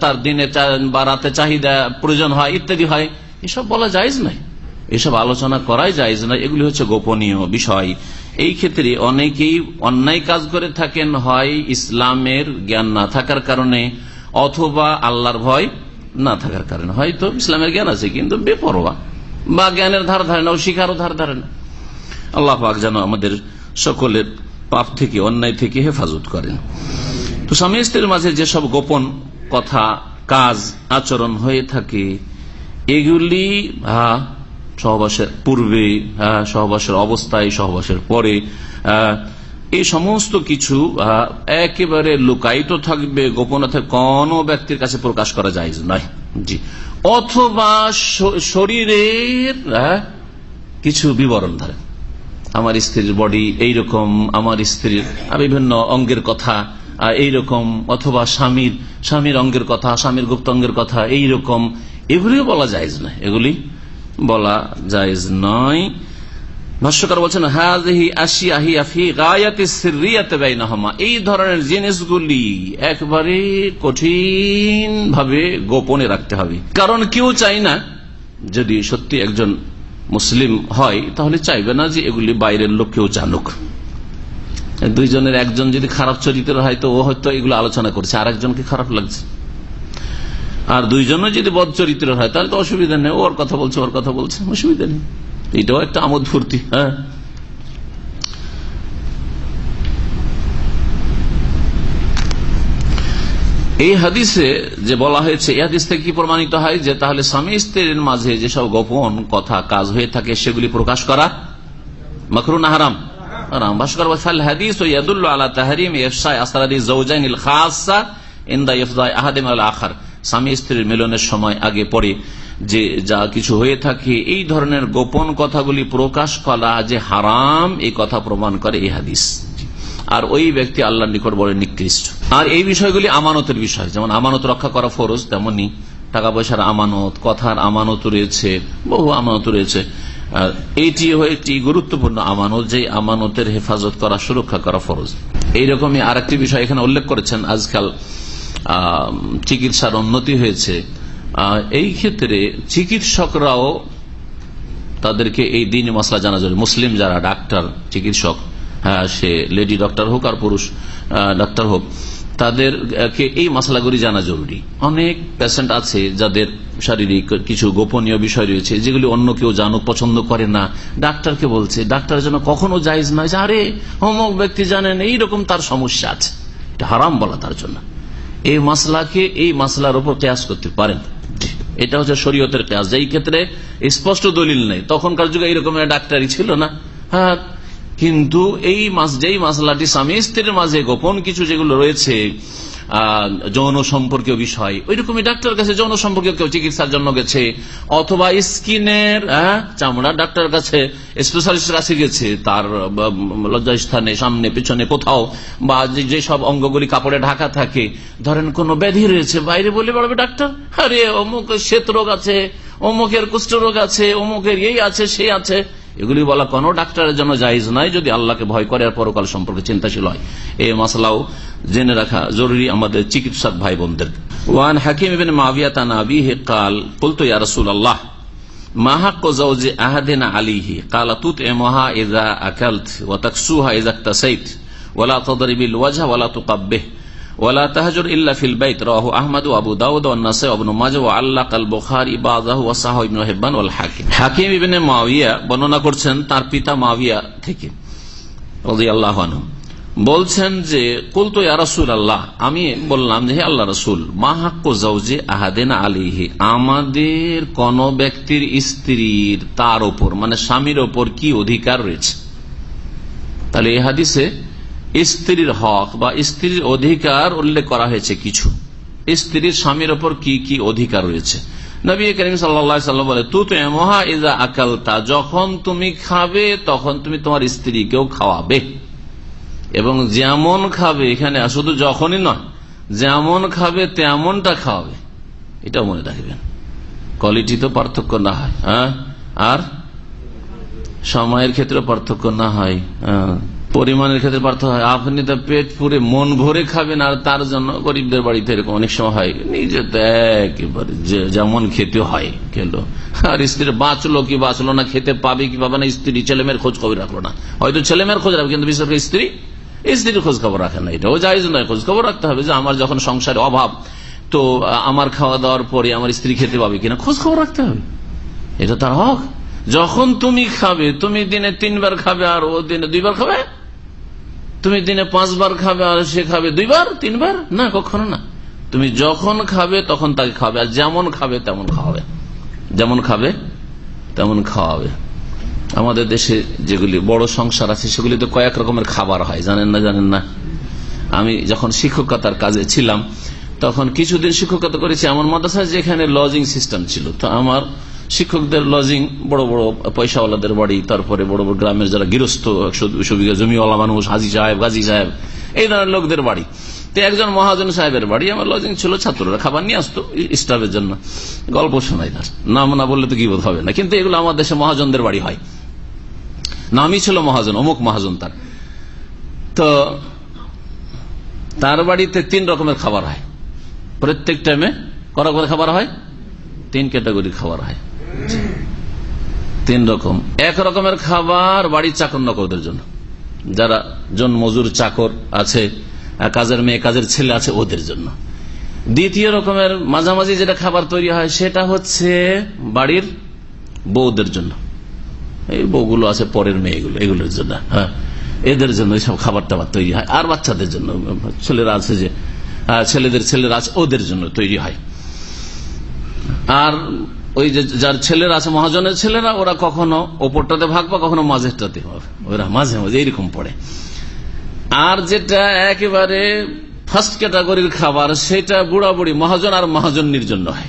তার দিনে বা রাতে চাহিদা প্রয়োজন হয়, ইত্যাদি হয়। এসব বলা যায় নাই এসব আলোচনা করাই যায় না এগুলি হচ্ছে গোপনীয় বিষয়। এই ক্ষেত্রে অনেকেই অন্যায় কাজ করে থাকেন হয় ইসলামের জ্ঞান না থাকার কারণে অথবা আল্লাহর ভয় না থাকার কারণে। হয়তো ইসলামের জ্ঞান আছে কিন্তু বেপরোয়া। বা জ্ঞানের ধার ধারে না ও শিখারও ধার ধারে না। আল্লাহ যেন আমাদের সকলের পাপ থেকে অন্যায় থেকে হেফাজত করেন। তো স্বামী স্ত্রীর মাঝে যেসব গোপন কথা কাজ আচরণ হয়ে থাকে এগুলি হ্যাঁ, সহবাসের পূর্বে সহবাসের অবস্থায়, সহবাসের পরে এই সমস্ত কিছু একেবারে লুকায়িত থাকবে গোপনতা কোন ব্যক্তির কাছে প্রকাশ করা যায় নয়। জি। অথবা শরীরের কিছু বিবরণ ধরেন আমার স্ত্রীর বডি এইরকম, আমার স্ত্রীর বিভিন্ন অঙ্গের কথা এইরকম, অথবা স্বামীর স্বামীর অঙ্গের কথা, স্বামীর গুপ্ত অঙ্গের কথা, এইরকম, এগুলিও বলা যায়জ না এগুলি বলা যায়জ নয়। ভাষ্যকার বলছেন হাজহি এই ধরনের জিনিসগুলি একবারে কঠিন ভাবে গোপনে রাখতে হবে। কারণ কেউ চাই না, যদি সত্যি একজন মুসলিম হয়, তাহলে চাইবে না যে এগুলি বাইরের লোক কেউ জানুক। দুইজনের, একজন যদি খারাপ চরিত্র হয়, তো ও হয়তো এগুলো আলোচনা করছে আর একজনকে খারাপ লাগছে। আর দুইজনও যদি বদ চরিত্র হয়, তাহলে তো অসুবিধা নেই। ওর কথা বলছে, ওর কথা বলছে, অসুবিধা নেই। এটাও একটা আমোদ ফুর্তি হ্যাঁ। এই হাদিসে যে বলা হয়েছে, এই হাদিস থেকে কি প্রমাণিত হয়? যে তাহলে স্বামী স্ত্রীর মাঝে যেসব গোপন কথা, কাজ হয়ে থাকে, সেগুলি প্রকাশ করা মাকরুন হারাম? হারাম। ভাস্কর হাদিস আলা তাহরিম আসরারি জাওজাইনিল খাসসা ইনদা ইফদাই আহাদিম আল আখার। স্বামী স্ত্রীর মিলনের সময় আগে পরে যে যা কিছু হয়ে থাকে, এই ধরনের গোপন কথাগুলি প্রকাশ করা যে হারাম, এই কথা প্রমাণ করে এই হাদিস। আর ওই ব্যক্তি আল্লাহর নিকট বড় নিকৃষ্ট। আর এই বিষয়গুলি আমানতের বিষয়, যেমন আমানত রক্ষা করা ফরজ তেমনি টাকা পয়সার আমানত, কথার আমানত রয়েছে, বহু আমানত রয়েছে। এইটি একটি গুরুত্বপূর্ণ আমানত যে আমানতের হেফাজত করা, সুরক্ষা করা ফরজ। এইরকমই আর একটি বিষয় এখানে উল্লেখ করেছেন আজকাল চিকিৎসার উন্নতি হয়েছে। এই ক্ষেত্রে চিকিৎসকরাও তাদেরকে এই দিন মশলা জানা যাবে মুসলিম যারা, ডাক্তার, চিকিৎসক হ্যাঁ সে লেডি ডক্টর হোক আর পুরুষ ডাক্তার হোক, তাদেরকে এই মশলাগুলি জানা জরুরি। অনেক পেশেন্ট আছে যাদের শারীরিক কিছু গোপনীয় বিষয় রয়েছে, যেগুলি অন্য কেউ জানুক, পছন্দ করে না। ডাক্তারকে বলছে ডাক্তারের জন্য কখনো জায়জ নয় যে, আরে, অমুক ব্যক্তি জানেন, এইরকম তার সমস্যা আছে। হারাম বলা তার জন্য। এই মাসলাকে এই মাসলার উপর কেয়াস করতে পারেন। এটা হচ্ছে শরীয়তের কেয়াস। যেই ক্ষেত্রে স্পষ্ট দলিল নেই, তখনকার যুগে এইরকম ডাক্তারই ছিল না। হ্যাঁ কিন্তু এই মাস, যেই মাসলাটি স্বামী স্ত্রীর মাঝে গোপন কিছু যেগুলো রয়েছে যৌন সম্পর্কীয় বিষয়। ওই রকমই ডাক্তার কাছে যৌন সম্পর্কীয় কেউ চিকিৎসার জন্য গেছে। অথবা স্কিনের চামড়া ডাক্তার কাছে স্পেশালিস্টের কাছে গেছে। তার লজ্জাস্থানে, সামনে, পিছনে, কোথাও, বা যে সব অঙ্গগুলি কাপড়ে ঢাকা থাকে। ধরেন কোন ব্যাধি রয়েছে, বাইরে বলে পারবে ডাক্তার? আরে, অমুক শ্বেত রোগ আছে, অমুকের কুষ্ঠ রোগ আছে, অমুকের এই আছে সে আছে। এগুলি বলা কোন ডাক্তারের জন্য জায়জ নয়, যদি আল্লাহকে ভয় করে আর পরকাল সম্পর্কে চিন্তাশীল হয়। এই মশলাও জেনে রাখা জরুরি আমাদের চিকিৎসক ভাই বোনদের ওয়ান হাকিম বিন মাবিয়া তানাবি হে কাল বলতো ইয়া রসুল আল্লাহ মাহাক্ক জাউজি আহাদিনা আলিহি? কালা ওয়া ওয়ালা ওয়ালা তাহাজুর ইল্লা ফিল বাইত, রাহু আহমদ ও আবু দাউদ ও নাসাই ইবনে মাজাহ ওয়া আল্লাহ আল বুখারী বাযাহু ওয়া সাহাহ ইবনে হিব্বান ওয়াল হাকিম। হাকিম ইবনে মুয়াবিয়া বর্ণনা করছেন তার পিতা মুয়াবিয়া থেকে, রাদিয়াল্লাহু আনহু। বলছেন যে, কুলতু ইয়া রাসূলুল্লাহ আমি বললাম যে, হে আল্লাহ রাসূল, মা হাক্কু জাওজি আহাদিনা আলাইহি আমাদের কোন ব্যক্তির স্ত্রীর তার উপর মানে স্বামীর উপর কি অধিকার রয়েছে? তাহলে এই হাদিসে স্ত্রীর হক বা স্ত্রীর অধিকার উল্লেখ করা হয়েছে কিছু। স্ত্রীর স্বামীর ওপর কি কি অধিকার রয়েছে? নবী করিম সাল্লাম বলে, তু তো এমহা ইজা আকালতা, যখন তুমি খাবে তখন তুমি তোমার স্ত্রীকেও খাওয়াবে। এবং যেমন খাবে এখানে শুধু যখনই নয়, যেমন খাবে তেমনটা খাওয়াবে। এটাও মনে রাখবেন। কোয়ালিটি তো পার্থক্য না হয় হ্যাঁ? আর? সময়ের ক্ষেত্রে পার্থক্য না হয় হ্যাঁ? পরিমাণের ক্ষেত্রে পার্থক্য হয়। আপনি তো পেট পুরে মন ভরে খাবেন আর তার জন্য গরিবদের বাড়িতে এরকম অনেক সময় হয়। নিজে একেবারে যেমন খেতে হয় খেলো। আর স্ত্রী বাঁচলো কি বাঁচলো না, খেতে পাবে কি পাবে না, স্ত্রী ছেলে মেয়ের খোঁজ খবর রাখল না। হয়তো ছেলে মেয়ের খোঁজ রাখবে, কিন্তু বিশেষ করে স্ত্রী, স্ত্রীর খোঁজ খবর রাখে না। এটাও যাইজ নয়, খোঁজ খবর রাখতে হবে যে আমার যখন সংসারে অভাব, তো আমার খাওয়া দাওয়ার পরে আমার স্ত্রী খেতে পাবে কিনা, খোঁজ খবর রাখতে হবে। এটা তার হক। যখন তুমি খাবে, তুমি দিনে তিনবার খাবে আর ও দিনে দুইবার খাবে। তুমি দিনে পাঁচবার খাবে আর সে খাবে দুইবার, তিনবার? না, কখনো না। তুমি যখন খাবে, তখন তাকে খাবে। আর যেমন খাবে, তেমন খাওয়াবে। যেমন খাবে, তেমন খাওয়াবে। আমাদের দেশে যেগুলি বড় সংসার আছে সেগুলিতে কয়েক রকমের খাবার হয়। জানেন না জানেন না? আমি যখন শিক্ষকতার কাজে ছিলাম, তখন কিছুদিন শিক্ষকতা করেছি। আমার মাদ্রাসা যেখানে লজিং সিস্টেম ছিল, তো আমার শিক্ষকদের লজিং বড় বড় পয়সাওয়ালাদের বাড়ি, তারপরে বড় বড় গ্রামের যারা গৃহস্থ, একশো বিঘা জমিওয়ালা মানুষ, হাজি সাহেব, গাজী সাহেব, এই ধরনের লোকদের বাড়ি। তো একজন মহাজন সাহেবের বাড়ি, আমার লজিং ছিল, ছাত্ররা খাবার নিয়ে আসতো স্টাফের জন্য। গল্প শোনাই তার। নাম না বললে তো কি বোধ হবে না। কিন্তু এগুলো আমার দেশে মহাজনদের বাড়ি হয়। নামই ছিল মহাজন, অমুক মহাজন তার। তো তার বাড়িতে তিন রকমের খাবার হয়। প্রত্যেক টাইমে করা করে খাবার হয়? তিন ক্যাটাগরি খাবার হয়। তিন রকম। এক রকমের খাবার বাড়ির চাকর নকরদের জন্য। যারা জন মজুর চাকর আছে কাজের মেয়ে, কাজের ছেলে আছে, ওদের জন্য। দ্বিতীয় রকমের মাঝামাঝি যেটা খাবার তৈরি হয়, সেটা হচ্ছে বাড়ির বউদের জন্য। এই বউগুলো আছে, পরের মেয়েগুলো এগুলোর জন্য হ্যাঁ। এদের জন্য এইসব খাবার টাবার তৈরি হয়, আর বাচ্চাদের জন্য, ছেলেরা আছে যে ছেলেদের ছেলেরা আছে, ওদের জন্য তৈরি হয়। আর ওই যে যার ছেলেরা আছে, মহাজনের ছেলেরা, ওরা কখনো ওপরটাতে ভাগ পা কখনো মাঝেরটাতে ওরা মাঝে মাঝে এইরকম পড়ে। আর যেটা একেবারে ফার্স্ট ক্যাটাগরির খাবার, সেটা বুড়া বুড়ি মহাজন আর মহাজন্যের জন্য হয়।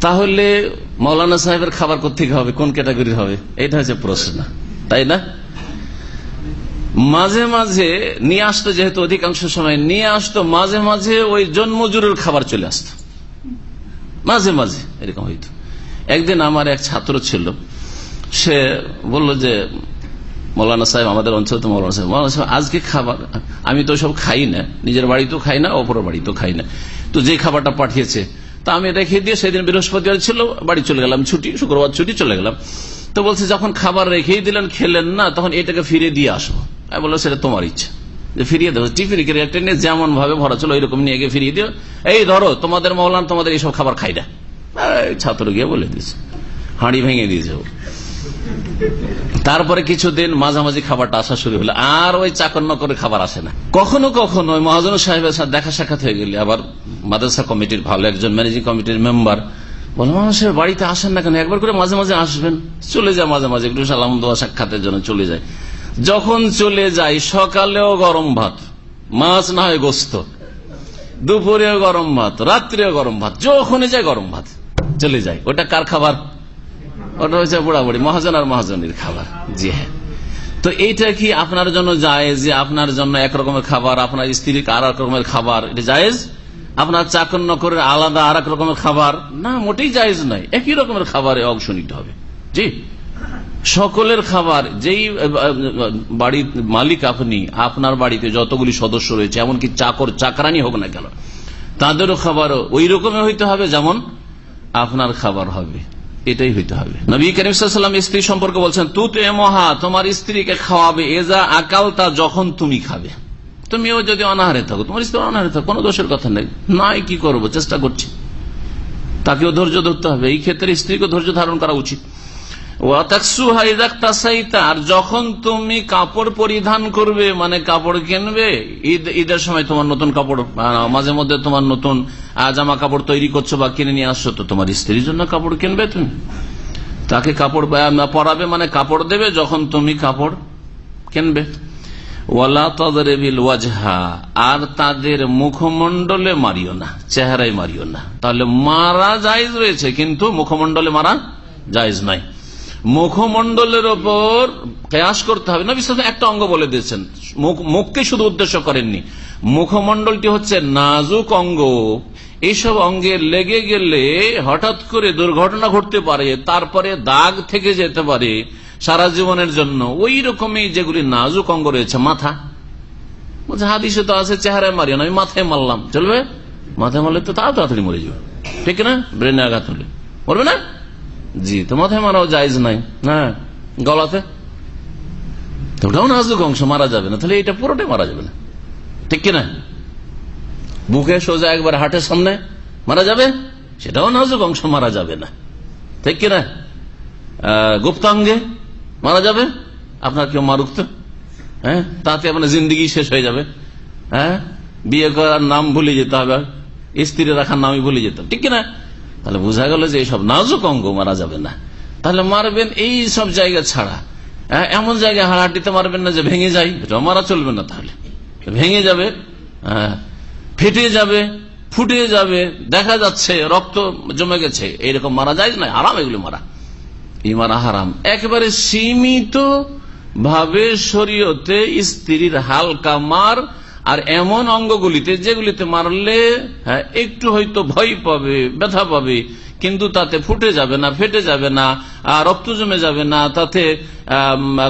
তাহলে মৌলানা সাহেবের খাবার কোথেকে হবে? কোন ক্যাটাগরির হবে? এটা হচ্ছে প্রশ্ন। তাই না? মাঝে মাঝে নিয়ে আসতো, যেহেতু অধিকাংশ সময় নিয়ে আসতো, মাঝে মাঝে ওই জন্মজুরের খাবার চলে আসতো। মাঝে মাঝে এরকম হইতো। একদিন আমার এক ছাত্র ছিল, সে বলল যে, মৌলানা সাহেব, আমাদের অঞ্চল তো মৌলানা সাহেব মৌলানা সাহেব, আজকে খাবার, আমি তো সব খাই না, নিজের বাড়িতেও খাই না অপর বাড়িতেও খাই না। তো যে খাবারটা পাঠিয়েছে, তা আমি রেখে দিয়ে সেদিন বৃহস্পতিবার ছিল, বাড়ি চলে গেলাম, ছুটি, শুক্রবার ছুটি চলে গেলাম। তো বলছে, যখন খাবার রেখেই দিলেন, খেলেন না, তখন এটাকে ফিরে দিয়ে আসব আমি বলল সেটা তোমার ইচ্ছা। ফিরিয়ে দেবো টিফিন ট্রেনে যেমন ভাবে ভরা ছিল ওইরকম নিয়ে গিয়ে ফিরিয়ে দিও। এই ধরো, তোমাদের মৌলান, তোমাদের এইসব খাবার খাই না। ছাত্র গিয়ে বলে দিয়েছে হাঁড়ি ভেঙে দিয়েছে তারপরে কিছুদিন মাঝামাঝি খাবারটা আসা শুরু হলো। আর ওই চাকন্ন করে খাবার আসে না। কখনো কখনো মহাজন সাহেবের সাথে দেখা সাক্ষাৎ হয়ে গেলে আবার মাদ্রাসা কমিটির ভালো একজন ম্যানেজিং কমিটির মেম্বার বলে মানুষের বাড়িতে আসেন না কেন? একবার করে মাঝে মাঝে আসবেন। চলে যায় মাঝে মাঝে, একটু সালাম দোয়া সাক্ষাতের জন্য চলে যায়। যখন চলে যাই, সকালেও গরম ভাত, মাছ না হয় গোস্ত, দুপুরেও গরম ভাত, রাত্রেও গরম ভাত, যখনই যায় গরম ভাত, চলে যায় ওটা কার খাবার? ওটা হচ্ছে বুড়াবুড়ি, মহাজন আর মহাজনের খাবার। জি হ্যাঁ। তো এইটা কি আপনার জন্য যায় যে আপনার জন্য একরকমের খাবার, আপনার স্ত্রীর আর এক রকমের খাবার, এটা জায়েজ? আপনার চাকর নকরের আলাদা আর এক রকমের খাবার? না, মোটেই জায়েজ নয়, একই রকমের খাবারে অংশ নিতে হবে। জি? সকলের খাবার, যেই বাড়ির মালিক আপনি, আপনার বাড়িতে যতগুলি সদস্য রয়েছে, এমনকি চাকর, চাকরানি হোক না কেন, তাদেরও খাবারও ওই রকমের হইতে হবে যেমন আপনার খাবার হবে, এটাই হইতে হবে। নবী করিমসাল্লাম স্ত্রী সম্পর্কে বলছেন তু তো এমহা তোমার স্ত্রীকে খাওয়াবে এজা আকাল তা যখন তুমি খাবে। তুমিও যদি অনাহারে থাকো, তোমার স্ত্রী অনাহারে থাকো, কোনো দোষের কথা নেই। নাই, কি করব? চেষ্টা করছি। তাকেও ধৈর্য ধরতে হবে। এই ক্ষেত্রে স্ত্রীকে ধৈর্য ধারণ করা উচিত। আর যখন তুমি কাপড় পরিধান করবে মানে কাপড় কিনবে, ঈদ, ঈদের সময় তোমার নতুন কাপড় মাঝে মধ্যে তোমার নতুন জামা কাপড় তৈরি করছ বা কিনে নিয়ে আসছো, তো তোমার স্ত্রীর জন্য কাপড় কিনবে তুমি। তাকে কাপড় পরাবে মানে কাপড় দেবে যখন তুমি কাপড় কিনবে। ওয়ালা তদরেবিল ওয়াজহা, আর তাদের মুখমন্ডলে মারিও না, চেহারায় মারিও না। তাহলে মারা জায়জ রয়েছে, কিন্তু মুখমন্ডলে মারা জায়জ নাই মুখমন্ডলের ওপর কেয়াস করতে হবে। নবী একটা অঙ্গ বলে দিয়েছেন। মুখকে শুধু উদ্দেশ্য করেননি। মুখমন্ডলটি হচ্ছে নাজুক অঙ্গ। এইসব অঙ্গে লেগে গেলে হঠাৎ করে দুর্ঘটনা ঘটতে পারে, তারপরে দাগ থেকে যেতে পারে সারা জীবনের জন্য। ওই রকমই যেগুলি নাজুক অঙ্গ রয়েছে, মাথা। হাদিসে তো আছে, চেহারায় মারি না, আমি মাথায় মারলাম। চলবে? মাথায় মারলে তো তাড়াতাড়ি মরে যাবে। ঠিক না? ব্রেনে আঘাত হলে। মরবে না? জি তো মাথায় মারাও জায়জ নাই। হ্যাঁ গলাতে? ওটাও নাজুক অংশ, মারা যাবে না। তাহলে এটা পুরোটাই মারা যাবে না। ঠিক কিনা? বুকে সোজা একবার হাটের সামনে মারা যাবে? সেটাও নাজুক অংশ, মারা যাবে না। ঠিক কিনা? গুপ্তাঙ্গে মারা যাবে? আপনার কেউ মারুক তো? হ্যাঁ তাতে আপনার জিন্দিগি শেষ হয়ে যাবে। হ্যাঁ বিয়ে করার নাম ভুলে যেতে হবে। স্ত্রী রাখার নামই ভুলে যেতে হবে। ঠিক কিনা? তাহলে বোঝা গেল যে এইসব নাজুক অঙ্গ মারা যাবে না। তাহলে মারবেন এই সব জায়গা ছাড়া। এমন জায়গায় হাড়াহাটিতে মারবেন না যে ভেঙে যায় এটাও মারা চলবে না তাহলে। ভেঙে যাবে ফেটে যাবে, ফুটে যাবে, দেখা যাচ্ছে রক্ত জমে গেছে, এইরকম মারা যায় না আরাম এগুলো মারা। এই মারা হারাম। একেবারে সীমিত ভাবে শরীয়তে স্ত্রীর হালকা মার আর এমন অঙ্গগুলিতে যেগুলিতে মারলে হ্যাঁ একটু হয়তো ভয় পাবে, ব্যথা পাবে, কিন্তু তাতে ফুটে যাবে না, ফেটে যাবে না রক্ত জমে যাবে না, তাতে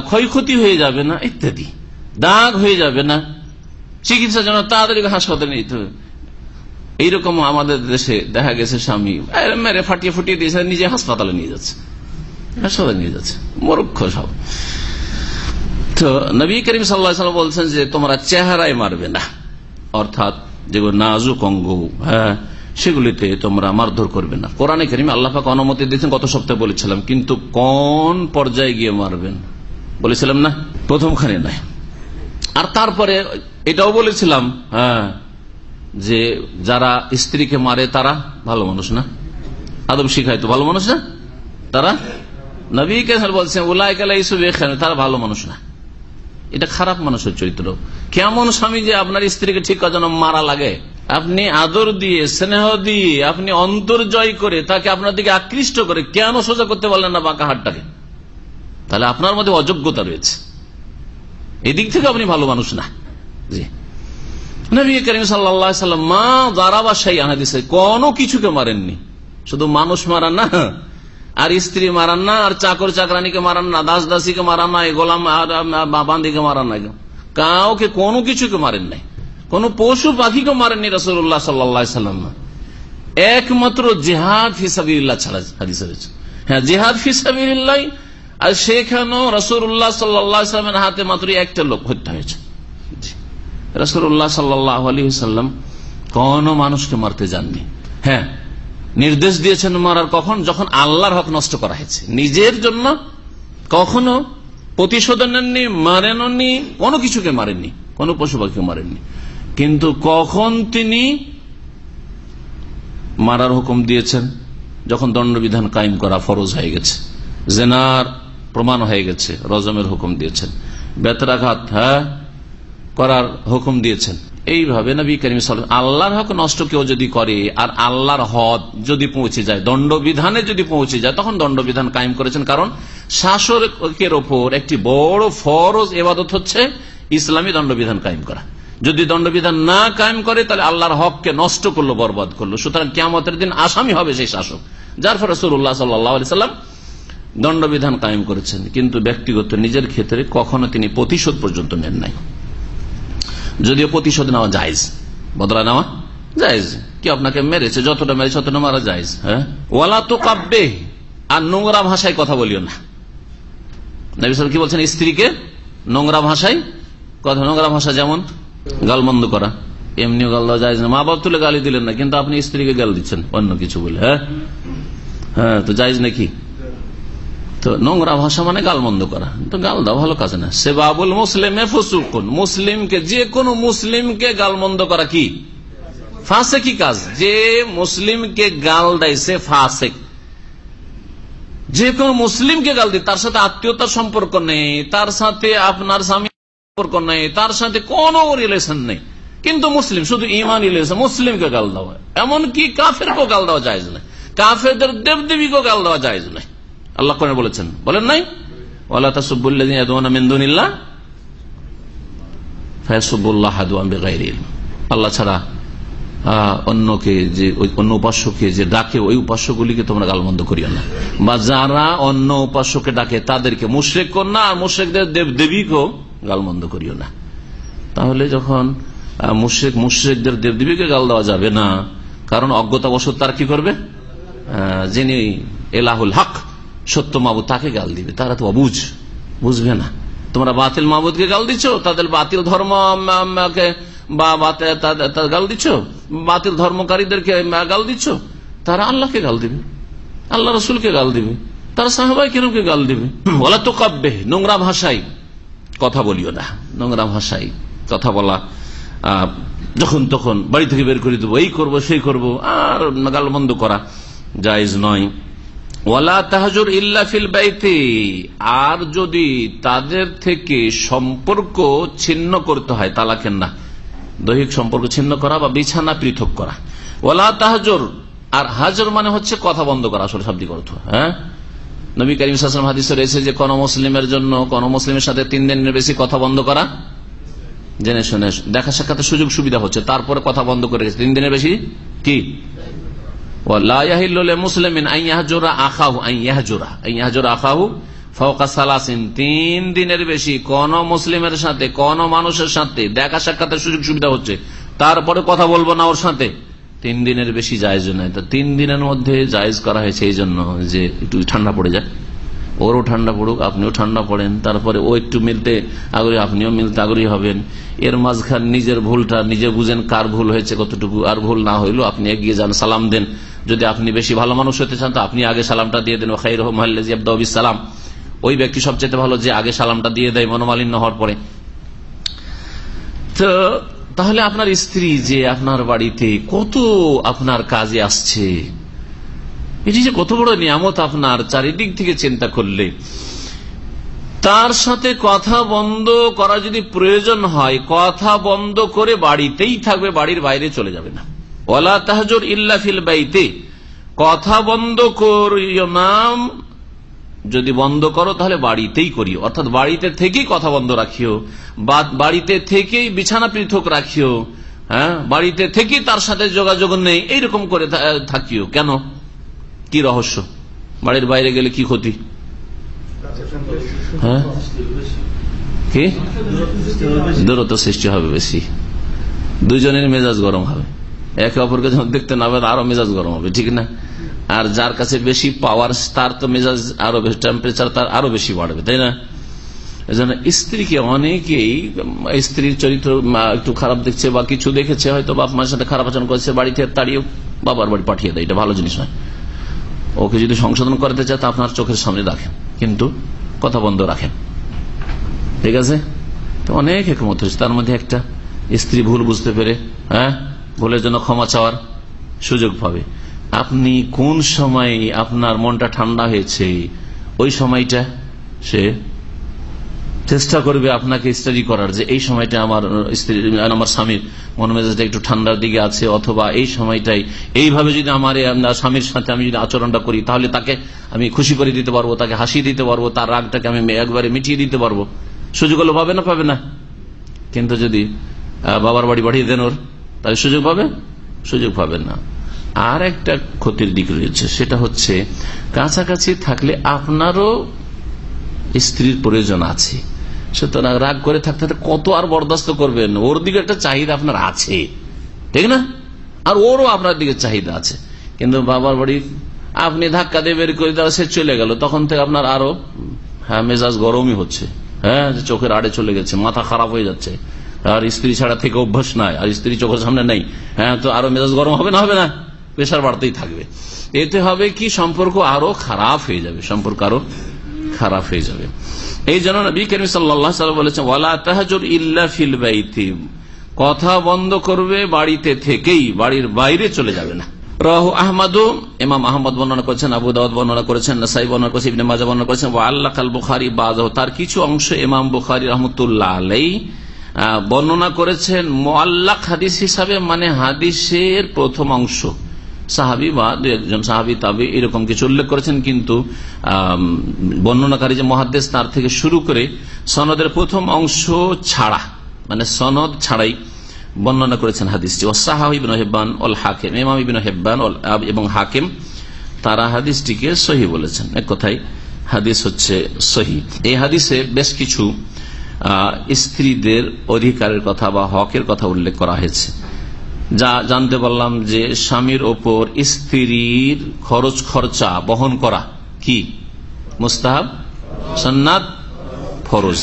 ক্ষয়ক্ষতি হয়ে যাবে না, ইত্যাদি। দাগ হয়ে যাবে না। চিকিৎসার জন্য তাড়াতাড়ি হাসপাতালে নিতে হবে। এইরকম আমাদের দেশে দেখা গেছে স্বামী মেরে ফাটিয়ে ফুটিয়ে দিয়েছে, নিজে হাসপাতালে নিয়ে যাচ্ছে। হাসপাতালে নিয়ে যাচ্ছে। মরক্ষ সব। তো নবী করিম সাল্লা বলছেন যে তোমরা চেহারায় মারবে না। অর্থাৎ যেগুলো নাজুক অঙ্গ হ্যাঁ সেগুলিতে তোমরা মারধর করবে না। কোরআনে করিম আল্লাহাক অনুমতি দিয়েছেন, গত সপ্তাহে বলেছিলাম, কিন্তু কোন পর্যায়ে গিয়ে মারবেন? বলেছিলাম না? প্রথমখানে নয়। আর তারপরে এটাও বলেছিলাম হ্যাঁ যে যারা স্ত্রীকে মারে তারা ভালো মানুষ না। আদব শিখায় তো ভালো মানুষ না? তারা? নবী কেসার বলছেন ওলাই উল্লাহ ইসুফ তারা ভালো মানুষ না। এটা খারাপ মানুষের চরিত্র। কেমন স্বামী যে আপনার স্ত্রীকে ঠিক যেন মারা লাগে? আপনি আদর দিয়ে, স্নেহ দিয়ে, আপনি অন্তর জয় করে তাকে আপনার দিকে আকৃষ্ট করে কেন সোজা করতে পারলেন না বাঁকা হাটটাকে? তাহলে আপনার মধ্যে অযোগ্যতা রয়েছে। এদিক থেকে আপনি ভালো মানুষ না। জি। নবী করিম সাল্লাম মা কোনো কিছুকে মারেননি। শুধু মানুষ মারা না আর স্ত্রী মারান না, আর চাকর চাকরানিকে মারান না দাস দাসীকে মারান না গোলাম বান্দিকে মারান না কাউকে, কোনো কিছুকে মারেন নাই। কোন পশু পাখিকে মারেননি রসুল্লাহ সাল্লাম একমাত্র জেহাদ ফিসাবিল্লাহ ছাড়া হ্যাঁ জেহাদ ফিসাবিল্লাহ আর সেখানেও রসুল্লাহ সাল্লামের হাতে মাত্র একটা লোক হত্যা হয়েছে। রসুল্লাহ সাল্লাহ আলী সাল্লাম কোন মানুষকে মারতে যাননি। হ্যাঁ নির্দেশ দিয়েছেন মারার কখন? যখন আল্লাহর হক নষ্ট করা হয়েছে। নিজের জন্য কখনো প্রতিশোধ নেননি মারেননি কোনো কিছুকে মারেননি, কোনো পশু পাখিকে মারেননি। কিন্তু কখন তিনি মারার হুকুম দিয়েছেন? যখন দণ্ডবিধান কায়েম করা ফরজ হয়ে গেছে। জেনার প্রমাণ হয়ে গেছে, রজমের হুকুম দিয়েছেন। বেতরাঘাত হ্যাঁ করার হুকুম দিয়েছেন। এইভাবে নবী করিম সাল আল্লাহর হক নষ্ট কেউ যদি করে আর আল্লাহর হদ যদি পৌঁছে যায়, দণ্ডবিধানে যদি পৌঁছে যায়, তখন দণ্ডবিধান কায়েম করেছেন। কারণ শাসকের ওপর একটি বড় ফরজ এবাদত হচ্ছে ইসলামী দণ্ডবিধান কায়েম করা। যদি দণ্ডবিধান না কায়েম করে, তাহলে আল্লাহর হককে নষ্ট করল, বরবাদ করল। সুতরাং কেমতের দিন আসামি হবে সেই শাসক, যার ফলে রসুল্লাহ সাল্লাম দণ্ডবিধান কায়েম করেছেন। কিন্তু ব্যক্তিগত নিজের ক্ষেত্রে কখনো তিনি প্রতিশোধ পর্যন্ত নেন নাই। যদিও প্রতিশোধ নেওয়া যায়জ বদলা নেওয়া যায়জ কি আপনাকে মেরেছে, যতটা মেরেছে ততটা মারা যায়জ হ্যাঁ? ওয়ালা তো কাব্যে আর নোংরা ভাষায় কথা বলিও না। কি বলছেন? স্ত্রীকে নোংরা ভাষায় কথা, নোংরা ভাষা যেমন গালমন্দ করা, এমনিও গাল দেওয়া যায় না। মা বাপ তুলে গালি দিলেন না, কিন্তু আপনি স্ত্রীকে গাল দিচ্ছেন, অন্য কিছু বলে হ্যাঁ? হ্যাঁ তো যাইজ নাকি? তো নোংরা ভাষা মানে গালমন্দ করা। তো গাল দাও ভালো কাজ না। সে বাবুল মুসলিম মুসলিমকে যে কোনো মুসলিমকে গালমন্দ করা কি? ফাঁসে কি কাজ? যে মুসলিমকে গাল দেয়, সে ফাঁসে। যে কোনো মুসলিমকে গাল দিই তার সাথে আত্মীয়তার সম্পর্ক নেই, তার সাথে আপনার স্বামী সম্পর্ক নেই, তার সাথে কোনো রিলেশন নেই। কিন্তু মুসলিম, শুধু ইমান রিলেশন মুসলিমকে গাল দেওয়া। এমনকি কাফেরকেও গাল দেওয়া যায় না কাফেরদের দেবদেবীকেও গাল দেওয়া যায় না আল্লাহ কোরআন বলেছেন। বলেন নাই? ওয়ালা বেগাইর আল্লাহ ছাড়া অন্যকে যে অন্য উপাস্যকে যে ডাকে, ওই উপাস্যগুলিকে তোমরা গালমন্দ করিও না। বা যারা অন্য উপাস্যকে ডাকে, তাদেরকে মুশ্রেক না, আর মুশ্রেকদের দেব দেবীকেও গালমন্দ করিও না। তাহলে যখন মুশ্রেক মুশ্রেকদের দেবদেবীকে গাল দেওয়া যাবে না, কারণ অজ্ঞতাবশত তার কি করবে? যিনি এলাহুল হক সত্য মাবুদ তাকে গাল দিবে, তারা তো অবুঝ, বুঝবে না। তোমরা বাতিল মাবুদকে গাল দিচ্ছ তাদের বাতিল ধর্ম বা গাল দিচ্ছ বাতিল ধর্মকারীদেরকে গাল দিচ্ছ তারা আল্লাহকে গাল দিবে। আল্লাহ রসুলকে গাল দিবে। তারা সাহাবাই কিরমকে গাল দিবে। বলা তো কাব্যে নোংরা ভাষায় কথা বলিও না। নোংরা ভাষায় কথা বলা যখন তখন বাড়ি থেকে বের করে দেবো, এই করব, সেই করব, আর গালবন্ধ করা জায়জ নয়। ওয়ালা তাহাজুর ইল্লাফিল বাইতে, আর যদি তাদের থেকে সম্পর্ক ছিন্ন করতে হয়, তালাকের না। দৈহিক সম্পর্ক ছিন্ন করা বা বিছানা পৃথক করা। ওলা তাহাজর, আর হাজর মানে হচ্ছে কথা বন্ধ করা, আসলে শাব্দিক অর্থ হ্যাঁ? নবী করিম সাসলাম হাদিসে রয়েছে যে, কোন মুসলিমের জন্য, কোন মুসলিমের সাথে তিন দিনের বেশি কথা বন্ধ করা। জেনে শুনে, দেখা সাক্ষাতের সুযোগ সুবিধা হচ্ছে, তারপরে কথা বন্ধ করে তিন দিনের বেশি কি? তিন দিনের বেশি কোন মুসলিমের সাথে, কোন মানুষের সাথে দেখা সাক্ষাতের সুযোগ সুবিধা হচ্ছে। তারপরে কথা বলব না ওর সাথে। তিন দিনের বেশি জায়জ নয়। তো তিন দিনের মধ্যে জায়জ করা হয়েছে এই জন্য যে একটু ঠান্ডা পড়ে যায়। ওরও ঠান্ডা পড়ুক, আপনিও ঠান্ডা পড়েন। তারপরে ও একটু মিলতে আগ্রহী, আপনিও মিলতে আগ্রহী হবেন। এর মাঝখান নিজের ভুলটা, নিজে বুঝেন কার ভুল হয়েছে, কতটুকু আর ভুল না হইল আপনি এগিয়ে যান, সালাম দেন। যদি আপনি বেশি ভালো মানুষ হতে চান, তো আপনি আগে সালামটা দিয়ে দেন। খাই রহমাল্লাজি সালাম ওই ব্যক্তি সবচেয়ে ভালো যে আগে সালামটা দিয়ে দেয়, মনোমালিন্য হওয়ার পরে। তো, তাহলে আপনার স্ত্রী যে আপনার বাড়িতে কত আপনার কাজে আসছে? এটি যে কত বড় নিয়ামত আপনার, চারিদিক থেকে চিন্তা করলে। তার সাথে কথা বন্ধ করা যদি প্রয়োজন হয়, কথা বন্ধ করে বাড়িতেই থাকবে, বাড়ির বাইরে চলে যাবে না। ওলা তাহজর ইল্লা ফিল বাইতে। কথা বন্ধ করিও নাম যদি বন্ধ করো, তাহলে বাড়িতেই করিও। অর্থাৎ বাড়িতে থেকেই কথা বন্ধ রাখিও। বা বাড়িতে থেকেই বিছানা পৃথক রাখিও। হ্যাঁ? বাড়িতে থেকেই তার সাথে যোগাযোগ নেই। এইরকম করে থাকিও। কেন? কি রহস্য? বাড়ির বাইরে গেলে কি ক্ষতি? হ্যাঁ? কি? দূরত্ব সৃষ্টি হবে বেশি। দুজনের মেজাজ গরম হবে। একে অপরকে যখন দেখতে না হবে আরও মেজাজ গরম হবে, ঠিক না? আর যার কাছে বেশি পাওয়ার তার তো মেজাজ আরও বেশি টেম্পারেচার তার আরও বেশি বাড়বে, তাই না? এজন্য স্ত্রীকে অনেকেই, স্ত্রীর চরিত্র একটু খারাপ দেখছে বা কিছু দেখেছে, হয়তো বাপ মায়ের সাথে খারাপ আচরণ করেছে, বাড়িতে তাড়িয়ে বাবার বাড়ি পাঠিয়ে দেয়, এটা ভালো জিনিস নয়। ওকে যদি সংশোধন করতে চায়, তা আপনার চোখের সামনে রাখেন। কিন্তু কথা বন্ধ রাখেন। ঠিক আছে? অনেক একমত হয়েছে। তার মধ্যে একটা স্ত্রী ভুল বুঝতে পেরে হ্যাঁ? ভুলের জন্য ক্ষমা চাওয়ার সুযোগ পাবে। আপনি কোন সময় আপনার মনটা ঠান্ডা হয়েছে? ওই সময়টা সে চেষ্টা করবে আপনাকে স্টাডি করার যে এই সময়টা আমার, স্ত্রী, আমার স্বামীর মন মেজাজটা একটু ঠান্ডার দিকে আছে, অথবা এই সময়টাই এইভাবে যদি আমার স্বামীর সাথে আমি যদি আচরণটা করি, তাহলে তাকে আমি খুশি করে দিতে পারব, তাকে হাসি দিতে পারব, তার রাগটাকে আমি একবারে মিটিয়ে দিতে পারব। সুযোগ হলো পাবে না? পাবে না। কিন্তু যদি বাবার বাড়ি পাঠিয়ে দেন ওর, তাহলে সুযোগ পাবে? সুযোগ পাবেন না। আর একটা ক্ষতির দিক রয়েছে, সেটা হচ্ছে কাছাকাছি থাকলে আপনারও স্ত্রীর প্রয়োজন আছে। সুতরাং রাগ করে থাকতে কত আর বরদাস্ত করবেন? ওর দিকে একটা চাহিদা আপনার আছে, ঠিক না? আর ওরও আপনার দিকে চাহিদা আছে। কিন্তু বাবার বাড়ি আপনি ধাক্কা দিয়ে বের করে দেওয়া সে চলে গেল, তখন থেকে আপনার আরও হ্যাঁ মেজাজ গরমই হচ্ছে। হ্যাঁ চোখের আড়ে চলে গেছে, মাথা খারাপ হয়ে যাচ্ছে। আর স্ত্রী ছাড়া থেকে অভ্যাস নাই, আর স্ত্রী চোখের সামনে নেই। হ্যাঁ তো আরও মেজাজ গরম হবে না হবে না? প্রেশার বাড়তেই থাকবে। এতে হবে কি, সম্পর্ক আরও খারাপ হয়ে যাবে। সম্পর্ক আরও খারাপ হয়ে যাবে। এই জন্য নবী করিম সাল্লাম বলেছেন, ওয়ালা তাহাজুর ইল্লা ফিল বাইতি। কথা বন্ধ করবে বাড়িতে থেকেই, বাড়ির বাইরে চলে যাবে না। রাহু আহমদু, ইমাম আহমদ বর্ণনা করেছেন, আবু দাউদ বর্ণনা করেছেন, নাসাই বর্ণনা করেছেন, ইবনে মাজা বর্ণনা করেছেন, ওয়া আল্লাহ কাল বুখারি বাদ তার কিছু অংশ ইমাম বুখারি রহমতুল্লাহ আলাই বর্ণনা করেছেন মোয়াল্লাক হাদিস হিসাবে মানে হাদিসের প্রথম অংশ। সাহাবি বা দু একজন সাহাবি, তাবি এরকম কিছু উল্লেখ করেছেন, কিন্তু বর্ণনাকারী যে মহাদেশ তার থেকে শুরু করে সনদের প্রথম অংশ ছাড়া মানে সনদ ছাড়াই বর্ণনা করেছেন হাদিসটি। ওসাহিবিন হেব্বান অল হাকিম, ইমাম ইবিন হেব্বান এবং হাকিম, তারা হাদিসটিকে সহি বলেছেন। এক কথায়, হাদিস হচ্ছে সহি। এই হাদিসে বেশ কিছু স্ত্রীদের অধিকারের কথা বা হকের কথা উল্লেখ করা হয়েছে। যা জানতে পারলাম যে স্বামীর ওপর স্ত্রীর খরচ খরচা বহন করা কি? মুস্তাহাব? সন্ন্যাত ফরজ।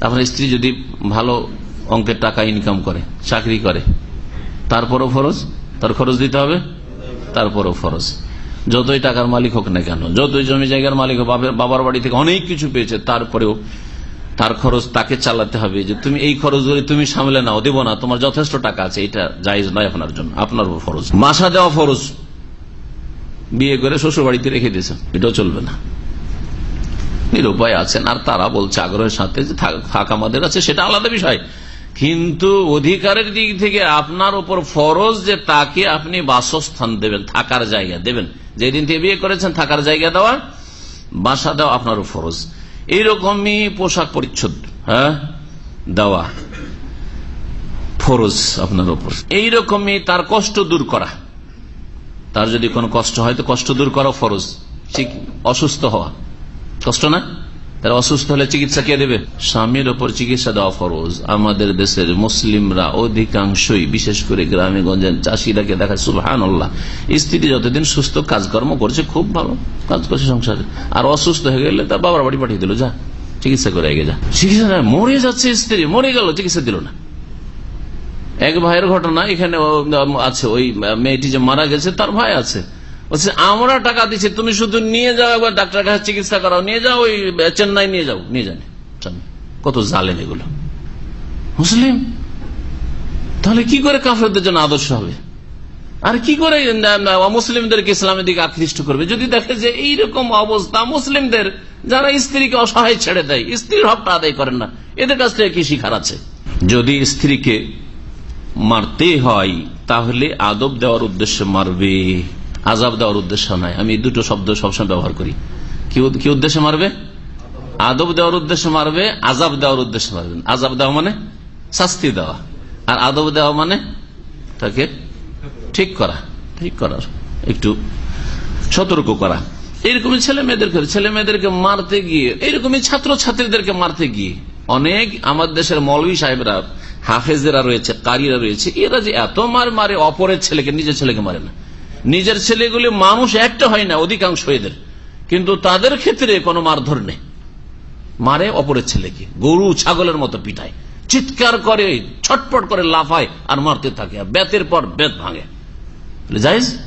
আপনার স্ত্রী যদি ভালো অঙ্কের টাকা ইনকাম করে, চাকরি করে, তারপরও ফরজ? তার খরচ দিতে হবে? তারপরও ফরজ। যতই টাকার মালিক হোক না কেন, যতই জমি জায়গার মালিক হোক, বাবার বাড়ি থেকে অনেক কিছু পেয়েছে, তারপরেও তার খরচ তাকে চালাতে হবে যে তুমি এই খরচ ধরে তুমি সামলে নাও, দেবো না, তোমার যথেষ্ট টাকা আছে, এটা জায়জ নয় আপনার জন্য, আপনার ফরজ মাসা দেওয়া ফরজ। বিয়ে করে শ্বশুর বাড়িতে রেখে দিয়েছেন এটাও চলবে না। নিরুপায় আছেন, আর তারা বলছে আগ্রহের সাথে যে থাক আমাদের আছে, সেটা আলাদা বিষয়। কিন্তু অধিকারের দিক থেকে আপনার উপর ফরজ যে তাকে আপনি বাসস্থান দেবেন, থাকার জায়গা দেবেন। যেদিন থেকে বিয়ে করেছেন, থাকার জায়গা দেওয়া বাসা দেওয়া আপনার ফরজ। এইরকমই পোশাক পরিচ্ছদ হ্যাঁ? দেওয়া। ফরজ আপনার উপর। এইরকমই তার কষ্ট দূর করা। তার যদি কোনো কষ্ট হয়, তো কষ্ট দূর করা ফরজ। ঠিক অসুস্থ হওয়া। কষ্ট না? তারা অসুস্থ হলে চিকিৎসা কে দেবে? স্বামীর ওপর চিকিৎসা দেওয়া ফরজ। আমাদের দেশের মুসলিমরা অধিকাংশই, বিশেষ করে গ্রামে গঞ্জের চাষিরাকে দেখা সুলহান স্ত্রী যতদিন সুস্থ কাজকর্ম করছে, খুব ভালো কাজ করছে সংসারে। আর অসুস্থ হয়ে গেলে তার বাবার বাড়ি পাঠিয়ে দিল, যা, চিকিৎসা করে এগে যা। চিকিৎসা মরে যাচ্ছে স্ত্রী, মরে গেল, চিকিৎসা দিল না। এক ভাইয়ের ঘটনা, এখানে আছে, ওই মেয়েটি যে মারা গেছে, তার ভাই আছে। বলছে, আমরা টাকা দিচ্ছি তুমি শুধু নিয়ে যাও, একবার ডাক্তার কাছে চিকিৎসা করাও, নিয়ে যাও, ওই চেন্নাই নিয়ে যাও। নিয়ে যান কত জালেন এগুলো। মুসলিম? তাহলে কি করে কাফেরদের জন্য আদর্শ হবে? আর কি করে মুসলিমদেরকে ইসলামের দিকে আকৃষ্ট করবে? যদি দেখে যে এইরকম অবস্থা, মুসলিমদের, যারা স্ত্রীকে অসহায় ছেড়ে দেয়, স্ত্রীর হকটা আদায় করেন না, এদের কাছ থেকে কি শিখার আছে? যদি স্ত্রীকে মারতে হয়, তাহলে আদব দেওয়ার উদ্দেশ্যে মারবে। আজাব দেওয়ার উদ্দেশ্য নয় আমি দুটো শব্দ সবসময় ব্যবহার করি। কি- উদ্দেশ্যে মারবে? আদব দেওয়ার উদ্দেশ্যে মারবে, আজাব দেওয়ার উদ্দেশ্যে মারবে। আজাব দেওয়া মানে শাস্তি দেওয়া। আর আদব দেওয়া মানে তাকে ঠিক করা, ঠিক করার। একটু সতর্ক করা। এইরকমই ছেলে মেয়েদেরকে ছেলে মেয়েদেরকে মারতে গিয়ে, এইরকমই ছাত্র ছাত্রীদেরকে মারতে গিয়ে অনেক আমাদের দেশের মৌলভী সাহেবরা, হাফেজেরা রয়েছে, কারিরা রয়েছে, এরা যে এত মার মারে অপরের ছেলেকে, নিজের ছেলেকে মারে না। নিজের ছেলেগুলি মানুষ একটা হয় না, অধিকাংশ এদের। কিন্তু তাদের ক্ষেত্রে কোনো মারধর নেই। মারে অপরের ছেলেকে। গরু ছাগলের মতো পিটায়। চিৎকার করে ছটপট করে, লাফায় আর মারতে থাকে। বেতের পর বেত ভাঙে। জায়েজ?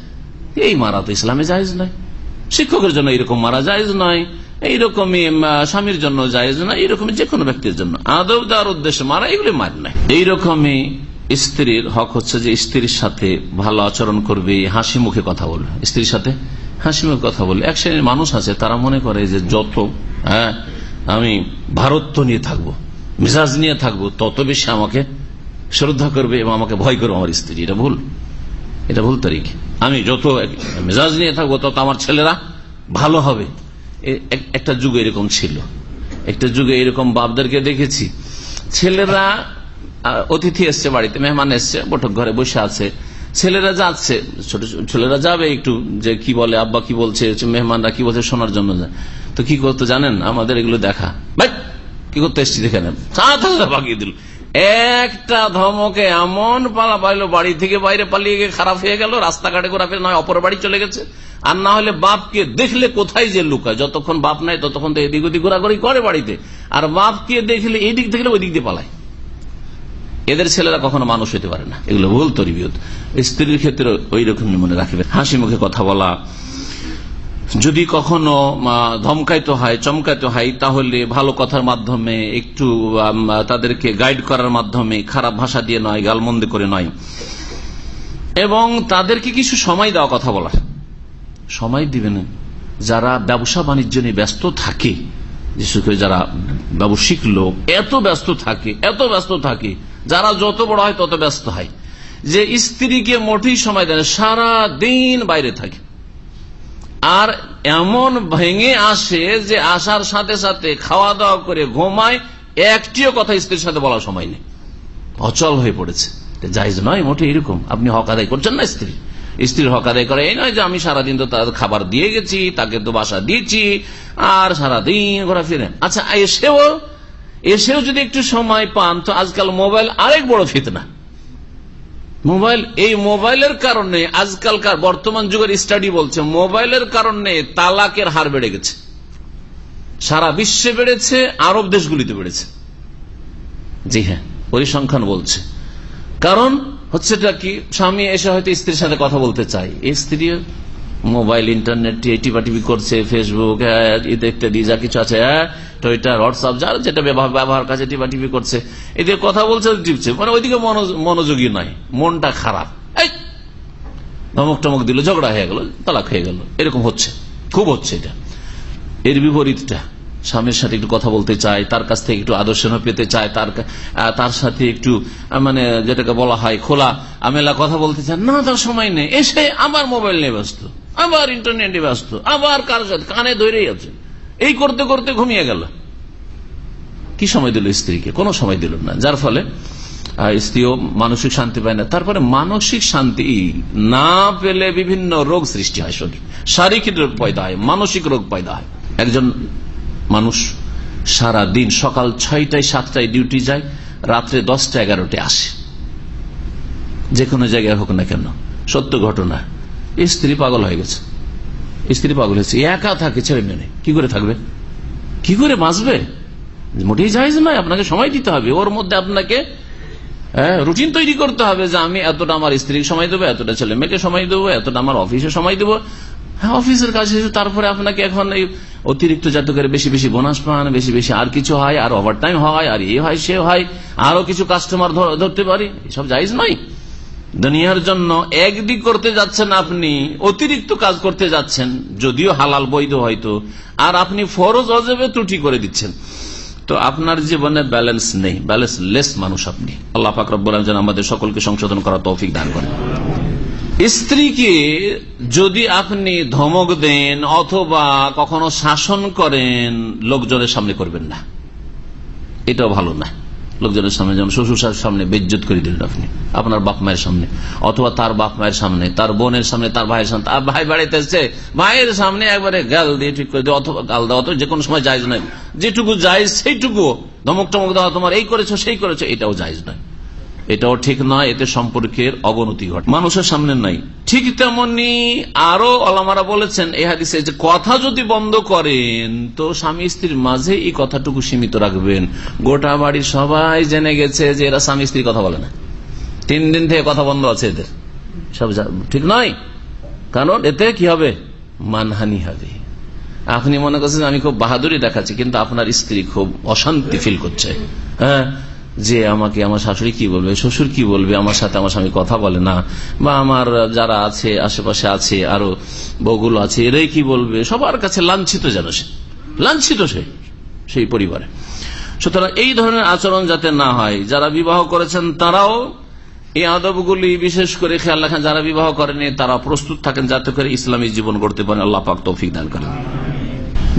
এই মারা তো ইসলামে জায়েজ নয়। শিক্ষকের জন্য এরকম মারা জায়েজ নয়। এইরকমই স্বামীর জন্য জায়েজ নয়। এইরকমই যে কোনো ব্যক্তির জন্য। আদব দেওয়ার উদ্দেশ্যে মারা, এগুলি মার নয়। এইরকমই স্ত্রীর হক হচ্ছে যে স্ত্রীর সাথে ভালো আচরণ করবে, হাসি মুখে কথা বলবে। স্ত্রীর সাথে হাসি মুখে কথা বলবে। এক শ্রেণির মানুষ আছে, তারা মনে করে যে যত হ্যাঁ আমি ভারত্ব নিয়ে থাকব, মিজাজ নিয়ে থাকব, তত বেশি আমাকে শ্রদ্ধা করবে এবং আমাকে ভয় করবে আমার স্ত্রী। এটা ভুল। এটা ভুল তারিখ। আমি যত মেজাজ নিয়ে থাকব, তত আমার ছেলেরা ভালো হবে। একটা যুগে এরকম ছিল। একটা যুগে এরকম বাপদেরকে দেখেছি। ছেলেরা অতিথি এসছে বাড়িতে, মেহমান এসছে, বৈঠক ঘরে বসে আছে। ছেলেরা যাচ্ছে, ছোট ছেলেরা যাবে একটু, যে কি বলে, আব্বা কি বলছে মেহমানরা কি বলছে শোনার জন্য তো কি করতো জানেন? আমাদের এগুলো দেখা। ভাই, কি করতে এসছি দেখে দিল। একটা ধমকে এমন পালা পাইলো, বাড়ি থেকে বাইরে পালিয়ে গিয়ে খারাপ হয়ে গেল, রাস্তাঘাটে ঘোরাফেরা নয়, অপর বাড়ি চলে গেছে। আর না হলে বাপকে দেখলে কোথায় যে লুকায়, যতক্ষণ বাপ নাই ততক্ষণ তো এদিক ওদিক ঘোরাঘুরি করে বাড়িতে। আর বাপকে দেখলে এই দিক দেখলে ওই দিক দিয়ে পালায়। এদের ছেলেরা কখনো মানুষ হতে পারে না। এগুলো ভুল তরিবিয়ত। স্ত্রীর ক্ষেত্রে ওই রকম মনে রাখবে। হাসি মুখে কথা বলা। যদি কখনো ধমকাইতে হয়, চমকাইতে হয়, তাহলে ভালো কথার মাধ্যমে, একটু তাদেরকে গাইড করার মাধ্যমে, খারাপ ভাষা দিয়ে নয়, গালমন্দে করে নয়। এবং তাদেরকে কিছু সময় দেওয়া কথা বলার। সময় দিবেন যারা ব্যবসা বাণিজ্য নিয়ে ব্যস্ত থাকে, বিশেষ করে যারা ব্যবসায়িক লোক, এত ব্যস্ত থাকে, এত ব্যস্ত থাকে যারা যত বড় হয় তত ব্যস্ত হয়। যে স্ত্রীকে মোটেই সময় দেয় না, সারা দিন বাইরে থাকে। আর এমন ভেঙে আসে যে আসার সাথে সাথে খাওয়া দাওয়া করে ঘুমায় একটিও কথা স্ত্রীর সাথে বলার সময় নেই। অচল হয়ে পড়েছে। জায়জ নয় মোটে এরকম। আপনি হক আদায় করছেন না স্ত্রী। স্ত্রীর হক আদায় করে এই নয় যে আমি সারাদিন তো তার খাবার দিয়ে গেছি তাকে তো বাসা দিয়েছি আর সারাদিন ঘোরা ঘোরাফিরে। আচ্ছা এসেও এসেও যদি একটু সময় পান, তো আজকাল মোবাইল আরেক বড় ফিতনা। মোবাইল, এই মোবাইলের কারণে আজকালকার বর্তমান যুগের স্টাডি বলছে, মোবাইলের কারণে তালাকের হার বেড়ে গেছে। সারা বিশ্বে বেড়েছে, আরব দেশগুলিতে বেড়েছে। জি হ্যাঁ পরিসংখ্যান বলছে। কারণ হচ্ছে এটা কি, স্বামী এসে হয়তো স্ত্রীর সাথে কথা বলতে চাই স্ত্রী মোবাইল, ইন্টারনেট টিপাটিপি করছে ফেসবুক ইত্যাদি যা কিছু আছে টুইটার হোয়াটসঅ্যাপ যার যেটা ব্যবহার কাছে টিপাটিপি করছে। এদিকে কথা বলছে, টিপছে। মানে ওইদিকে মনো- মনোযোগী নয়, মনটা খারাপ। এই! ধমক টমক দিল, ঝগড়া হয়ে গেল, তালাক হয়ে গেল। এরকম হচ্ছে, খুব হচ্ছে এটা। এর বিপরীতটা, স্বামীর সাথে একটু কথা বলতে চায়, তার কাছ থেকে একটু আদর্শ পেতে চায়, তার তার সাথে একটু মানে যেটাকে বলা হয়, খোলা, আমেলা কথা বলতে চায়। না, তার সময় নেই। এসে আমার মোবাইল নিয়ে ব্যস্ত। আবার ইন্টারনেটে ব্যস্ত, আবার কার সাথে? কানে ধরেই আছে। এই করতে করতে ঘুমিয়ে গেল। কি সময় দিল স্ত্রীকে? কোনো সময় দিল না। যার ফলে স্ত্রীও মানসিক শান্তি পায় না। তারপরে মানসিক শান্তি না পেলে বিভিন্ন রোগ সৃষ্টি হয় শরীর। শারীরিক রোগ পয়দা হয়, মানসিক রোগ পয়দা হয়। একজন মানুষ সারা দিন সকাল ছয়টায় সাতটায় ডিউটি যায়, রাত্রে দশটা এগারোটায় আসে। যে কোনো জায়গায় হোক না কেন, সত্য ঘটনা। স্ত্রী পাগল হয়ে গেছে। স্ত্রী পাগল হয়েছে। একা থাকে, ছেলে মেয়ে কি করে থাকবে? কি করে বাঁচবে? মোটেই জায়জ নয়, আপনাকে সময় দিতে হবে। ওর মধ্যে আপনাকে রুটিন তৈরি করতে হবে যে আমি এতটা আমার স্ত্রীকে সময় দেবো, এতটা ছেলে মেয়েকে সময় দেবো, এতটা আমার অফিসে সময় দেবো। হ্যাঁ অফিসের কাছে এসে তারপরে আপনাকে এখন এই অতিরিক্ত যাতে করে বেশি বেশি বোনাস পান, বেশি বেশি আর কিছু হয়, আর ওভার টাইম হয়, আর এ হয়, সে হয়, আরও কিছু কাস্টমার ধরতে পারি। এসব জায়জ নয়। দুনিয়ার জন্য একদিক করতে যাচ্ছেন আপনি, অতিরিক্ত কাজ করতে যাচ্ছেন, যদিও হালাল বৈধ হয়তো, আর আপনি ফরজ অজেবে ত্রুটি করে দিচ্ছেন। তো আপনার জীবনে ব্যালেন্স নেই ব্যালেন্স লেস মানুষ আপনি। আল্লাহ ফাকর বলেন যেন আমাদের সকলকে সংশোধন করা তৌফিক দান করেন। স্ত্রীকে যদি আপনি ধমক দেন অথবা কখনো শাসন করেন লোকজনের সামনে করবেন না। এটাও ভালো না। লোকজনের সামনে, যেমন শ্বশুর সাহেবের সামনে বেজ্জত করে দিলেন আপনি, আপনার বাপ মায়ের সামনে, অথবা তার বাপ মায়ের সামনে, তার বোনের সামনে, তার ভাইয়ের সামনে, তার ভাই বাড়িতে এসছে, ভাইয়ের সামনে একবারে গাল দিয়ে ঠিক করে দিয়ে অথবা গাল দেওয়া যে কোনো সময় যাইজ নয়, যেটুকু যাইজ সেইটুকু ধমক টমক দেওয়া, তোমার এই করেছ, সেই করেছ, এটাও যাইজ নয়। এটাও ঠিক নয় এতে সম্পর্কের অবনতি ঘটে। মানুষের সামনে নাই। ঠিক তেমনি আরও অলামারা বলেছেন এই হাদিসে যে কথা যদি বন্ধ করেন, তো স্বামী স্ত্রীর মাঝে এই কথাটুকু সীমিত রাখবেন। গোটা বাড়ির সবাই জেনে গেছে যে এরা স্বামী স্ত্রী কথা বলে না। তিন দিন থেকে কথা বন্ধ আছে এদের। সব ঠিক নয়? কারণ এতে কি হবে? মানহানি হবে। আপনি মনে করছেন আমি খুব বাহাদুরি দেখাচ্ছি, কিন্তু আপনার স্ত্রী খুব অশান্তি ফিল করছে। হ্যাঁ? যে আমাকে, আমার শাশুড়ি কি বলবে, শ্বশুর কি বলবে, আমার সাথে আমার স্বামী কথা বলে না, বা আমার যারা আছে, আশেপাশে আছে, আরও বউগুলো আছে, এরাই কি বলবে? সবার কাছে লাঞ্ছিত যেন সে, লাঞ্ছিত সে, সেই পরিবারে। সুতরাং এই ধরনের আচরণ যাতে না হয়, যারা বিবাহ করেছেন তারাও এই আদবগুলি, বিশেষ করে খেয়াল রাখেন, যারা বিবাহ করেনি তারা প্রস্তুত থাকেন, যাতে করে ইসলামী জীবন গড়তে পারেন। আল্লাহ পাক তৌফিক দান করেন।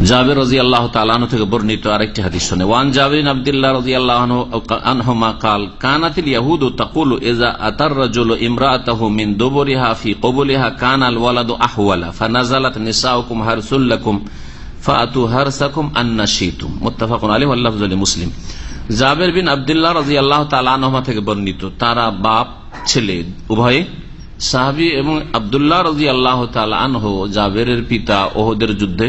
জাবের রাজি আল্লাহ তালানো থেকে বর্ণিত আরেকটি হাদিস শুনে, ওয়ান জাবিন আবদুল্লাহ রাজি আল্লাহ কাল, কানাতিল ইয়াহুদ তাকুল এজা আতার রাজুল ইমরাতাহু মিন দুবরিহা ফি কবুলিহা কানাল ওয়ালাদু আহওয়ালা ফানাজালাত নিসাউকুম হারসুল্লাকুম ফাতু হারসাকুম আন্না শীতুম। মুত্তাফাকুন ওয়া লাফজুল মুসলিম। জাবের বিন আবদুল্লাহ রাজি আল্লাহ তালানহমা থেকে বর্ণিত, তারা বাপ, ছেলে, উভয়ে সাহাবি এবং আবদুল্লাহ রাজি আল্লাহ তালানহ জাবেরের পিতা ওহদের যুদ্ধে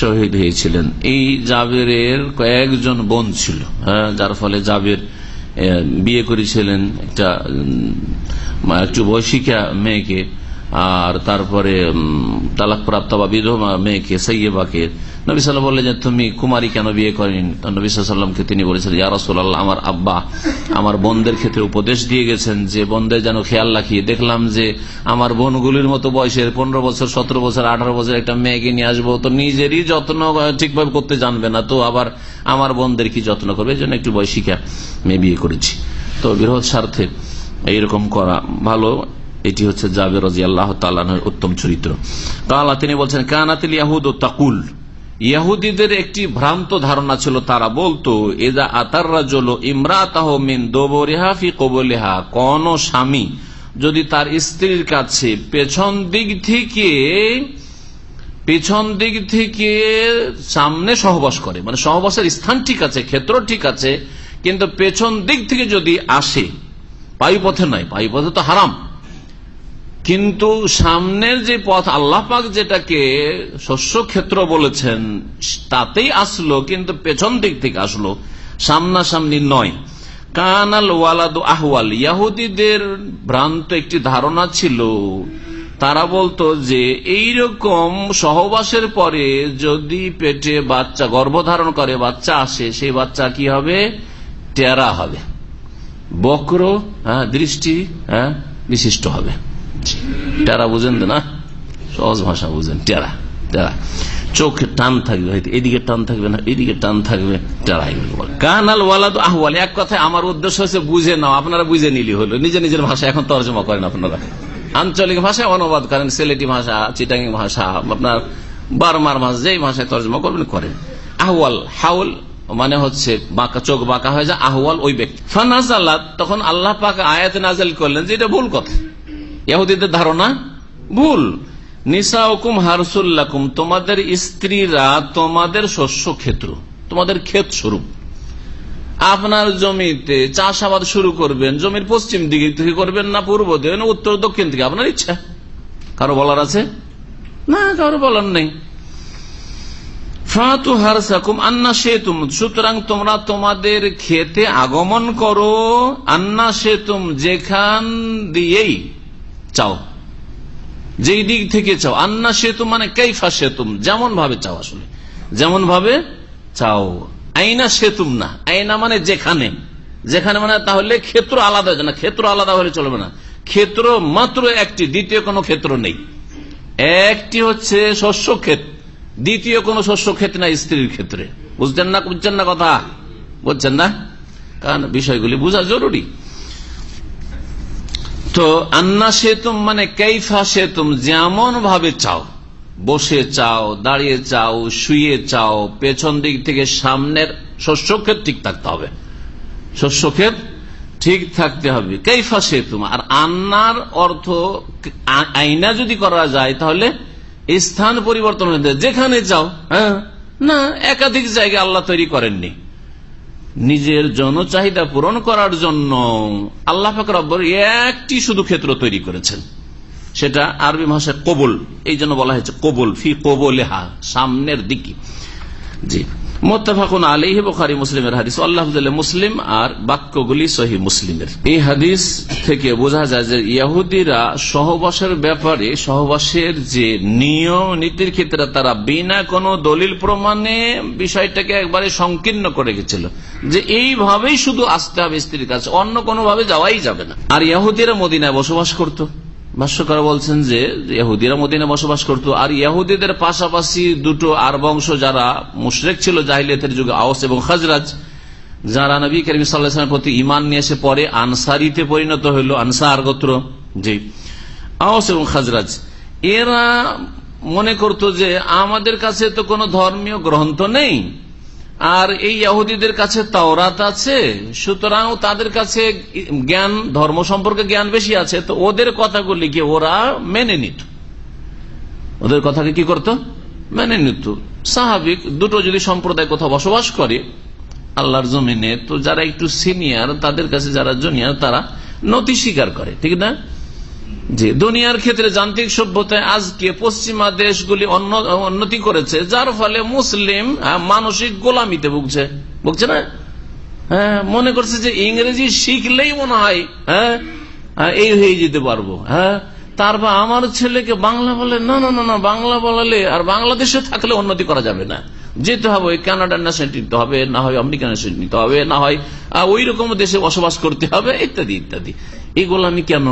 শহীদ হয়েছিলেন। এই জাবেরের কয়েকজন বোন ছিল হ্যাঁ যার ফলে জাবের বিয়ে করেছিলেন একটা একটু বৈশিকা মেয়েকে, আর তারপরে তালাকপ্রাপ্ত বা বিধবা মেয়েকে সৈয়বাকে নবী সাল্লাম বললেন যে, তুমি কুমারী কেন বিয়ে করেন? নবী সাল্লামকে তিনি বলেছিলেন ইয়ারসোল্লাহ আমার আব্বা আমার বোনদের ক্ষেত্রে উপদেশ দিয়ে গেছেন যে, বোনদের যেন খেয়াল রাখি। দেখলাম যে আমার বোনগুলির মতো বয়সের পনেরো বছর, সতেরো বছর, আঠারো বছর একটা মেয়েকে নিয়ে আসব। তো নিজেরই যত্ন ঠিকভাবে করতে জানবে না, তো আবার আমার বোনদের কি যত্ন করবে? এই জন্য একটু বয়সিকা মেয়ে বিয়ে করেছি। তো বৃহৎ স্বার্থে এইরকম করা ভালো। এটি হচ্ছে জাবের রাজি আল্লাহ উত্তম চরিত্র। কালা তিনি বলছেন, কানাতিল ইয়াহুদ ও তাকুল। ইয়াহুদীদের একটি ভ্রান্ত ধারণা ছিল, তারা বলতো এজা আতার রাজল ইমরাতাহ মিন দোবরেহা ফি কবলেহা কোন স্বামী যদি তার স্ত্রীর কাছে পেছন দিক থেকে, পেছন দিক থেকে সামনে সহবাস করে মানে সহবাসের স্থান ঠিক আছে, ক্ষেত্র ঠিক আছে, কিন্তু পেছন দিক থেকে যদি আসে পাইপথে নয় পাইপথে তো হারাম। কিন্তু সামনের যে পথ, আল্লাহ পাক যেটাকে শস্য ক্ষেত্র বলেছেন, তাতেই আসলো, কিন্তু পেছন দিক থেকে আসলো, সামনাসামনি নয়। কানাল ওয়ালাদ আহওয়াল, ইয়াহুদীদের ভ্রান্ত একটি ধারণা ছিল। তারা বলতো যে এই রকম সহবাসের পরে যদি পেটে বাচ্চা গর্ভধারণ করে, বাচ্চা আসে, সেই বাচ্চা কি হবে? টেরা হবে। বক্র হ্যাঁ দৃষ্টি হ্যাঁ বিশিষ্ট হবে। টেরা বুঝেন না? সহজ ভাষা বুঝেন, টেরা টেরা। চোখে টান থাকবে হয়তো, এদিকে টান থাকবে না, এদিকে টান থাকবে, টেরা কানাল ওয়ালাদ আহওয়াল, এক কথায় আমার উদ্দেশ্য হচ্ছে বুঝে নাও, আপনারা বুঝে নিলি হলো। নিজে নিজের ভাষা এখন তর্জমা করেন আপনারা। আঞ্চলিক ভাষায় অনুবাদ করেন, সিলেটি ভাষা চিটাঙ্গি ভাষা, আপনার বারমার ভাষা, যেই ভাষায় তর্জমা করবেন, করেন। আহওয়াল, হাউল মানে হচ্ছে বাঁকা, চোখ বাঁকা হয়ে যায়, আহওয়াল ওই ব্যক্তি। ফানাজ আল্লাহ তখন আল্লাহ পাক আয়াত নাজেল করলেন যে এটা ভুল কথা। ইহুদিদের ধারণা? ভুল। নিসা হুকুম হারসুল্লাকুম, তোমাদের স্ত্রীরা তোমাদের শস্য ক্ষেত্র, তোমাদের ক্ষেত স্বরূপ। আপনার জমিতে চাষাবাদ শুরু করবেন, জমির পশ্চিম দিকে থেকে করবেন না পূর্ব দিকে না উত্তর, দক্ষিণ থেকে আপনার ইচ্ছা। কারও বলার আছে? না, কারও বলার নেই। ফাতু হারসাকুম আন্না সেতুম, সুতরাং তোমরা তোমাদের খেতে আগমন করো, আন্না সেতুম যেখান দিয়েই চাও। যেই দিক থেকে চাও। আন্না সেতু মানে কেইফা সেতুম। যেমন ভাবে চাও আসলে। যেমন ভাবে চাও। আইনা সেতুম না। আইনা মানে যেখানে। যেখানে মানে তাহলে ক্ষেত্র আলাদা না। ক্ষেত্র আলাদা হলে চলবে না। ক্ষেত্র মাত্র একটি, দ্বিতীয় কোনো ক্ষেত্র নেই। একটি হচ্ছে শস্য ক্ষেত। দ্বিতীয় কোন শস্য ক্ষেত না স্ত্রীর ক্ষেত্রে। বুঝছেন না? বুঝছেন না কথা? বুঝছেন না? কারণ বিষয়গুলি বোঝা জরুরি। তো আন্না সেতুম মানে কেইফা সেতুম, যেমন ভাবে চাও। বসে চাও, দাঁড়িয়ে চাও, শুয়ে চাও, পেছন দিক থেকে সামনের শস্যক্ষেত ঠিক থাকতে হবে। শস্যক্ষেত ঠিক থাকতে হবে। কেইফা সেতুম, আর আন্নার অর্থ আইনা যদি করা যায়, তাহলে স্থান পরিবর্তন যেখানে চাও হ্যাঁ? না, একাধিক জায়গায় আল্লাহ তৈরি করেননি। নিজের জনচাহিদা পূরণ করার জন্য আল্লাহ ফাকর একটি শুধু ক্ষেত্র তৈরি করেছেন। সেটা আরবি ভাষায় কবুল। এই জন্য বলা হয়েছে কবুল, ফি কবুল কবলেহা, সামনের দিকে। জি। মোত্তাফাকুন বোখারি মুসলিমের হাদিস। আল্লাহ মুসলিম আর বাক্যগুলি সহি মুসলিমের। এই হাদিস থেকে বোঝা যায় যে ইয়াহুদিরা সহবাসের ব্যাপারে, সহবাসের যে নিয়ম নীতির ক্ষেত্রে তারা বিনা কোনো দলিল প্রমাণে বিষয়টাকে একবারে সংকীর্ণ করে গেছিল যে এইভাবেই শুধু আসতে হবে স্ত্রীর কাছে, অন্য কোনো ভাবে যাওয়াই যাবে না। আর ইয়াহুদিরা মদিনায় বসবাস করতো। ভাষ্যকার বলছেন যে ইহুদিরা মদিনে বসবাস করত, আর ইহুদিদের পাশাপাশি দুটো আর বংশ যারা মুশরেক ছিল, জাহিলিয়তের যুগে আওস এবং খাজরাজ, যারা নবী করিম সাল্লাহামের প্রতি ইমান নিয়ে এসে পরে আনসারিতে পরিণত হইল, আনসার গোত্র, জি, আওস এবং খাজরাজ। এরা মনে করত যে, আমাদের কাছে তো কোনো ধর্মীয় গ্রন্থ নেই। আর এই ইহুদিদের কাছে তাওরাত আছে, সুতরাং তাদের কাছে জ্ঞান, ধর্ম সম্পর্কে জ্ঞান বেশি আছে, তো ওদের কথাগুলিকে ওরা মেনে নিত। ওদের কথাকে কি করত? মেনে নিত। স্বাভাবিক দুটো যদি সম্প্রদায় কোথাও বসবাস করে, আল্লাহর জমিনে, তো যারা একটু সিনিয়র তাদের কাছে যারা জুনিয়র তারা নতি স্বীকার করে, ঠিক না? যে দুনিয়ার ক্ষেত্রে যান্ত্রিক সভ্যতায় আজকে পশ্চিমা দেশগুলি উন্নতি করেছে, যার ফলে মুসলিম মানসিক গোলামিতে ভুগছে। ভুগছে না? হ্যাঁ মনে করছে যে ইংরেজি শিখলেই মনে হয় হ্যাঁ এই হয়ে যেতে পারব হ্যাঁ। তারপর আমার ছেলেকে বাংলা বলে, না না না না, বাংলা বলালে আর বাংলাদেশে থাকলে উন্নতি করা যাবে না। যেতে হবে ওই কানাডার ন্যাশনালিটি নিতে হবে, না হয় আমেরিকান ন্যাশনালিটি নিতে হবে, না হয় ওই রকম দেশে বসবাস করতে হবে, ইত্যাদি ইত্যাদি। এই গোলামি কেন?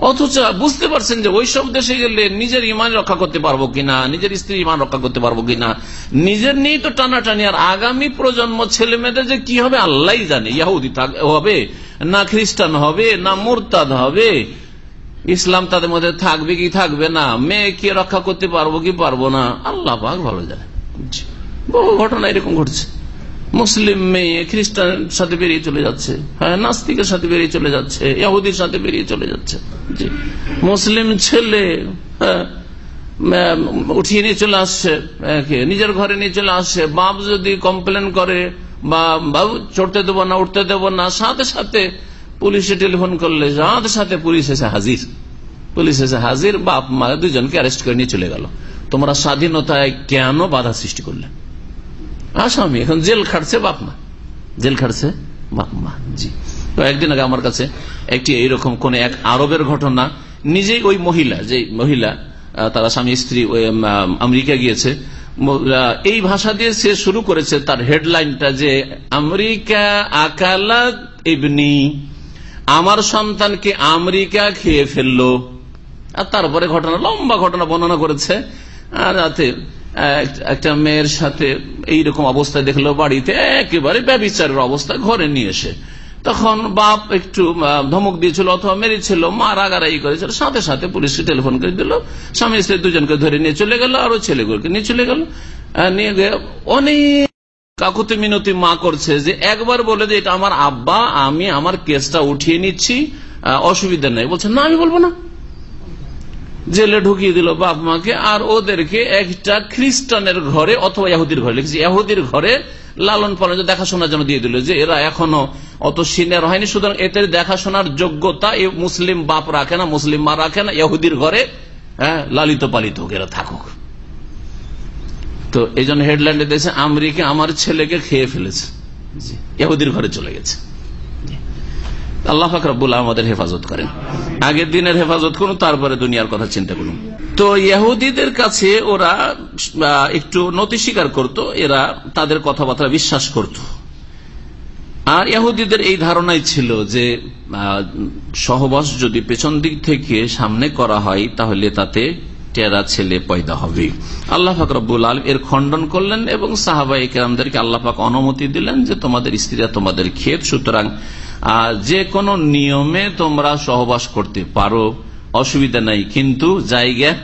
অথচ বুঝতে পারছেন যে ওইসব দেশে গেলে নিজের ইমান রক্ষা করতে পারব কিনা, নিজের স্ত্রী ইমান রক্ষা করতে পারব কিনা, নিজের নিয়েই তো টানাটানি। আর আগামী প্রজন্ম ছেলে মেয়েদের যে কি হবে, আল্লাহ জানে। ইয়াহুদি হবে, না খ্রিস্টান হবে, না মোরতাদ হবে। ইসলাম তাদের মধ্যে থাকবে কি থাকবে না? মেয়ে মেয়েকে রক্ষা করতে পারব কি পারব না? আল্লাহ পাক ভালো জানে। বহু ঘটনা এরকম ঘটছে। মুসলিম মেয়ে খ্রিস্টান সাথে বেরিয়ে চলে যাচ্ছে। হ্যাঁ নাস্তিকের সাথে বেরিয়ে চলে যাচ্ছে ইহুদির সাথে বেরিয়ে চলে যাচ্ছে। মুসলিম ছেলে হ্যাঁ, উঠিয়ে নিয়ে চলে আসছে নিজের ঘরে নিয়ে চলে আসছে। বাপ যদি কমপ্লেন করে বা বাবু চড়তে দেবো না উঠতে দেবো না সাথে সাথে পুলিশে টেলিফোন করলে সাথে সাথে পুলিশ এসে হাজির। পুলিশ এসে হাজির বাপ মা দুজনকে অ্যারেস্ট করে নিয়ে চলে গেল। তোমরা স্বাধীনতায় কেন বাধা সৃষ্টি করলে? আসামি এখন জেল খাটছে বাপ মা। জেল খাটছে বাপ মা জি। তো একদিন আগে আমার কাছে একটি এইরকম কোন এক আরবের ঘটনা নিজেই ওই মহিলা যে মহিলা তারা স্বামী স্ত্রী আমেরিকা গিয়েছে এই ভাষা দিয়ে সে শুরু করেছে তার হেডলাইনটা যে আমেরিকা আকালা ইবনি আমার সন্তানকে আমেরিকা খেয়ে ফেলল। আর তারপরে ঘটনা লম্বা ঘটনা বর্ণনা করেছে। আর রাতে একটা মেয়ের সাথে এইরকম অবস্থায় দেখল বাড়িতে, একেবারে ব্যবচারের অবস্থা, ঘরে নিয়ে এসে। তখন বাপ একটু ধমক দিয়েছিল অথবা মেরেছিল, মা রাগারাই করেছিল। সাথে সাথে পুলিশকে টেলিফোন করে দিল। স্বামী স্ত্রী দুজনকে ধরে নিয়ে চলে গেল, আরও ছেলেগুলোকে নিয়ে চলে গেল। নিয়ে গিয়ে অনেক কাকুতি মিনতি মা করছে যে, একবার বলে যে এটা আমার আব্বা, আমি আমার কেসটা উঠিয়ে নিচ্ছি অসুবিধা নেই। বলছে, না, আমি বলব না। জেলে ঢুকিয়ে দিল বাপ মাকে, আর ওদেরকে একটা খ্রিস্টানের ঘরে অথবা ইহুদির ঘরে লিখেছে ইহুদির ঘরে লালন পালন দেখাশোনার জন্য দিয়ে দিল, যে এরা এখনও অত সিনিয়র হয়নি, সুতরাং এদের দেখাশোনার যোগ্যতা মুসলিম বাপ রাখে না, মুসলিম মা রাখে না ইহুদির ঘরে হ্যাঁ লালিত পালিত হোক, এরা থাকুক। তো এই জন্য হেডল্যান্ডে দিয়েছে, আমেরিকা আমার ছেলেকে খেয়ে ফেলেছে। ইহুদির ঘরে চলে গেছে। আল্লাহ ফাকরাবুল আমাদের হেফাজত করেন। আগের দিনের হেফাজত করুন, তারপরে দুনিয়ার কথা চিন্তা করুন। তো ইহুদিদের কাছে ওরা একটু নতি স্বীকার করত, এরা তাদের কথাবার্তা বিশ্বাস করত। আর ইহুদিদের এই ধারণাই ছিল যে সহবাস যদি পেছন দিক থেকে সামনে করা হয়, তাহলে তাতে টেরা ছেলে পয়দা হবে। আল্লাহ পাক আলম এর খণ্ডন করলেন এবং সাহাবাই কেরামদেরকে আল্লাহ পাক অনুমতি দিলেন যে, তোমাদের স্ত্রীরা তোমাদের ক্ষেত, সুতরাং যে কোনো নিয়মে তোমরা সহবাস করতে পারো, অসুবিধা নাই। কিন্তু জায়গা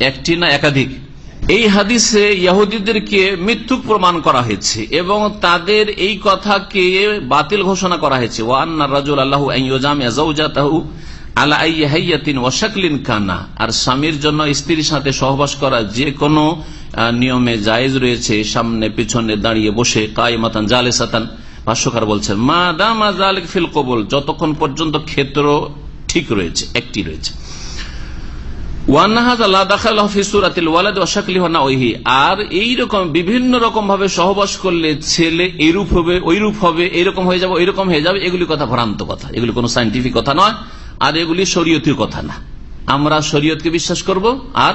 একটি না একাধিক। এই হাদিসে ইয়াহুদীদেরকে মিথ্যুক প্রমাণ করা হয়েছে এবং তাদের এই কথাকে বাতিল ঘোষণা করা হয়েছে। ওয়ান্না রাজুল আল্লাহ কানা। আর স্বামীর জন্য স্ত্রীর সাথে সহবাস করা যে কোনো নিয়মে জায়েজ রয়েছে। সামনে, পিছনে দাঁড়িয়ে বসে কায়মাতান জালে সাতান ভাষ্যকার বলছেন, মা দামা জালিক ফিল কবুল যতক্ষণ পর্যন্ত ক্ষেত্র ঠিক রয়েছে, একটি রয়েছে। আর এইরকম বিভিন্ন রকম ভাবে সহবাস করলে ছেলে এরূপ হবে ওইরূপ হবে এইরকম হয়ে যাবে ওইরকম হয়ে যাবে, এগুলি কথা ভ্রান্ত কথা। এগুলি কোনো সাইন্টিফিক কথা নয়, আর এগুলি শরীয়তির কথা না। আমরা শরীয়তকে বিশ্বাস করব, আর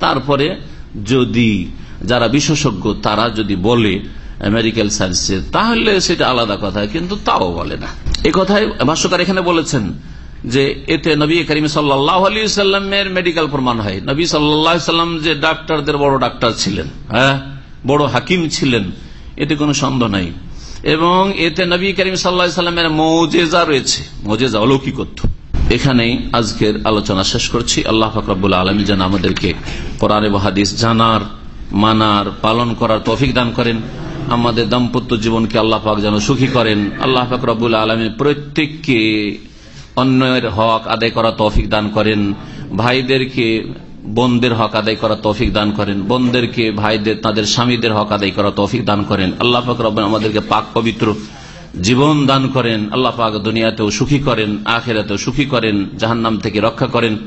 তারপরে যদি যারা বিশেষজ্ঞ, তারা যদি বলে মেডিকেল সায়েন্সে তাহলে সেটা আলাদা কথা, কিন্তু তাও বলে না। এই কথাই ভাষ্যকার এখানে বলেছেন যে, এতে নবী করিম সাল্লামের মেডিকেল প্রমাণ হয়। নবী সাল্লাম যে ডাক্তারদের বড় ডাক্তার ছিলেন হ্যাঁ বড় হাকিম ছিলেন, এতে কোনো সন্দেহ নাই। এবং এতে নবী করিম সাল্লামের মৌজেজা রয়েছে, মৌজেজা অলৌকিকত্ব। এখানেই আজকের আলোচনা শেষ করছি। আল্লাহ ফকরাবুল আলমী যেন আমাদেরকে কোরআন হাদিস জানার, মানার, পালন করার তৌফিক দান করেন। আমাদের দাম্পত্য জীবনকে আল্লাহ পাক যেন সুখী করেন। আল্লাহ ফকরাবুল আলমী প্রত্যেককে অন্যের হক আদায় করা তৌফিক দান করেন। ভাইদেরকে বোনদের হক আদায় করা তৌফিক দান করেন। বোনদেরকে ভাইদের, তাদের স্বামীদের হক আদায় করা তৌফিক দান করেন। আল্লাহ পাক রব্বান আমাদেরকে পাক পবিত্র জীবন দান করেন। আল্লাহ পাক দুনিয়াতেও সুখী করেন, আখেরাতেও সুখী করেন, জাহান্নাম থেকে রক্ষা করেন।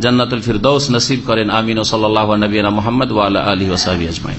জান্নাতুল ফিরদৌস নসিব করেন। আমিন। ও সাল্লাহ নবীনা মোহাম্মদ ওয়াল আলী ওসাহাবি আজমাই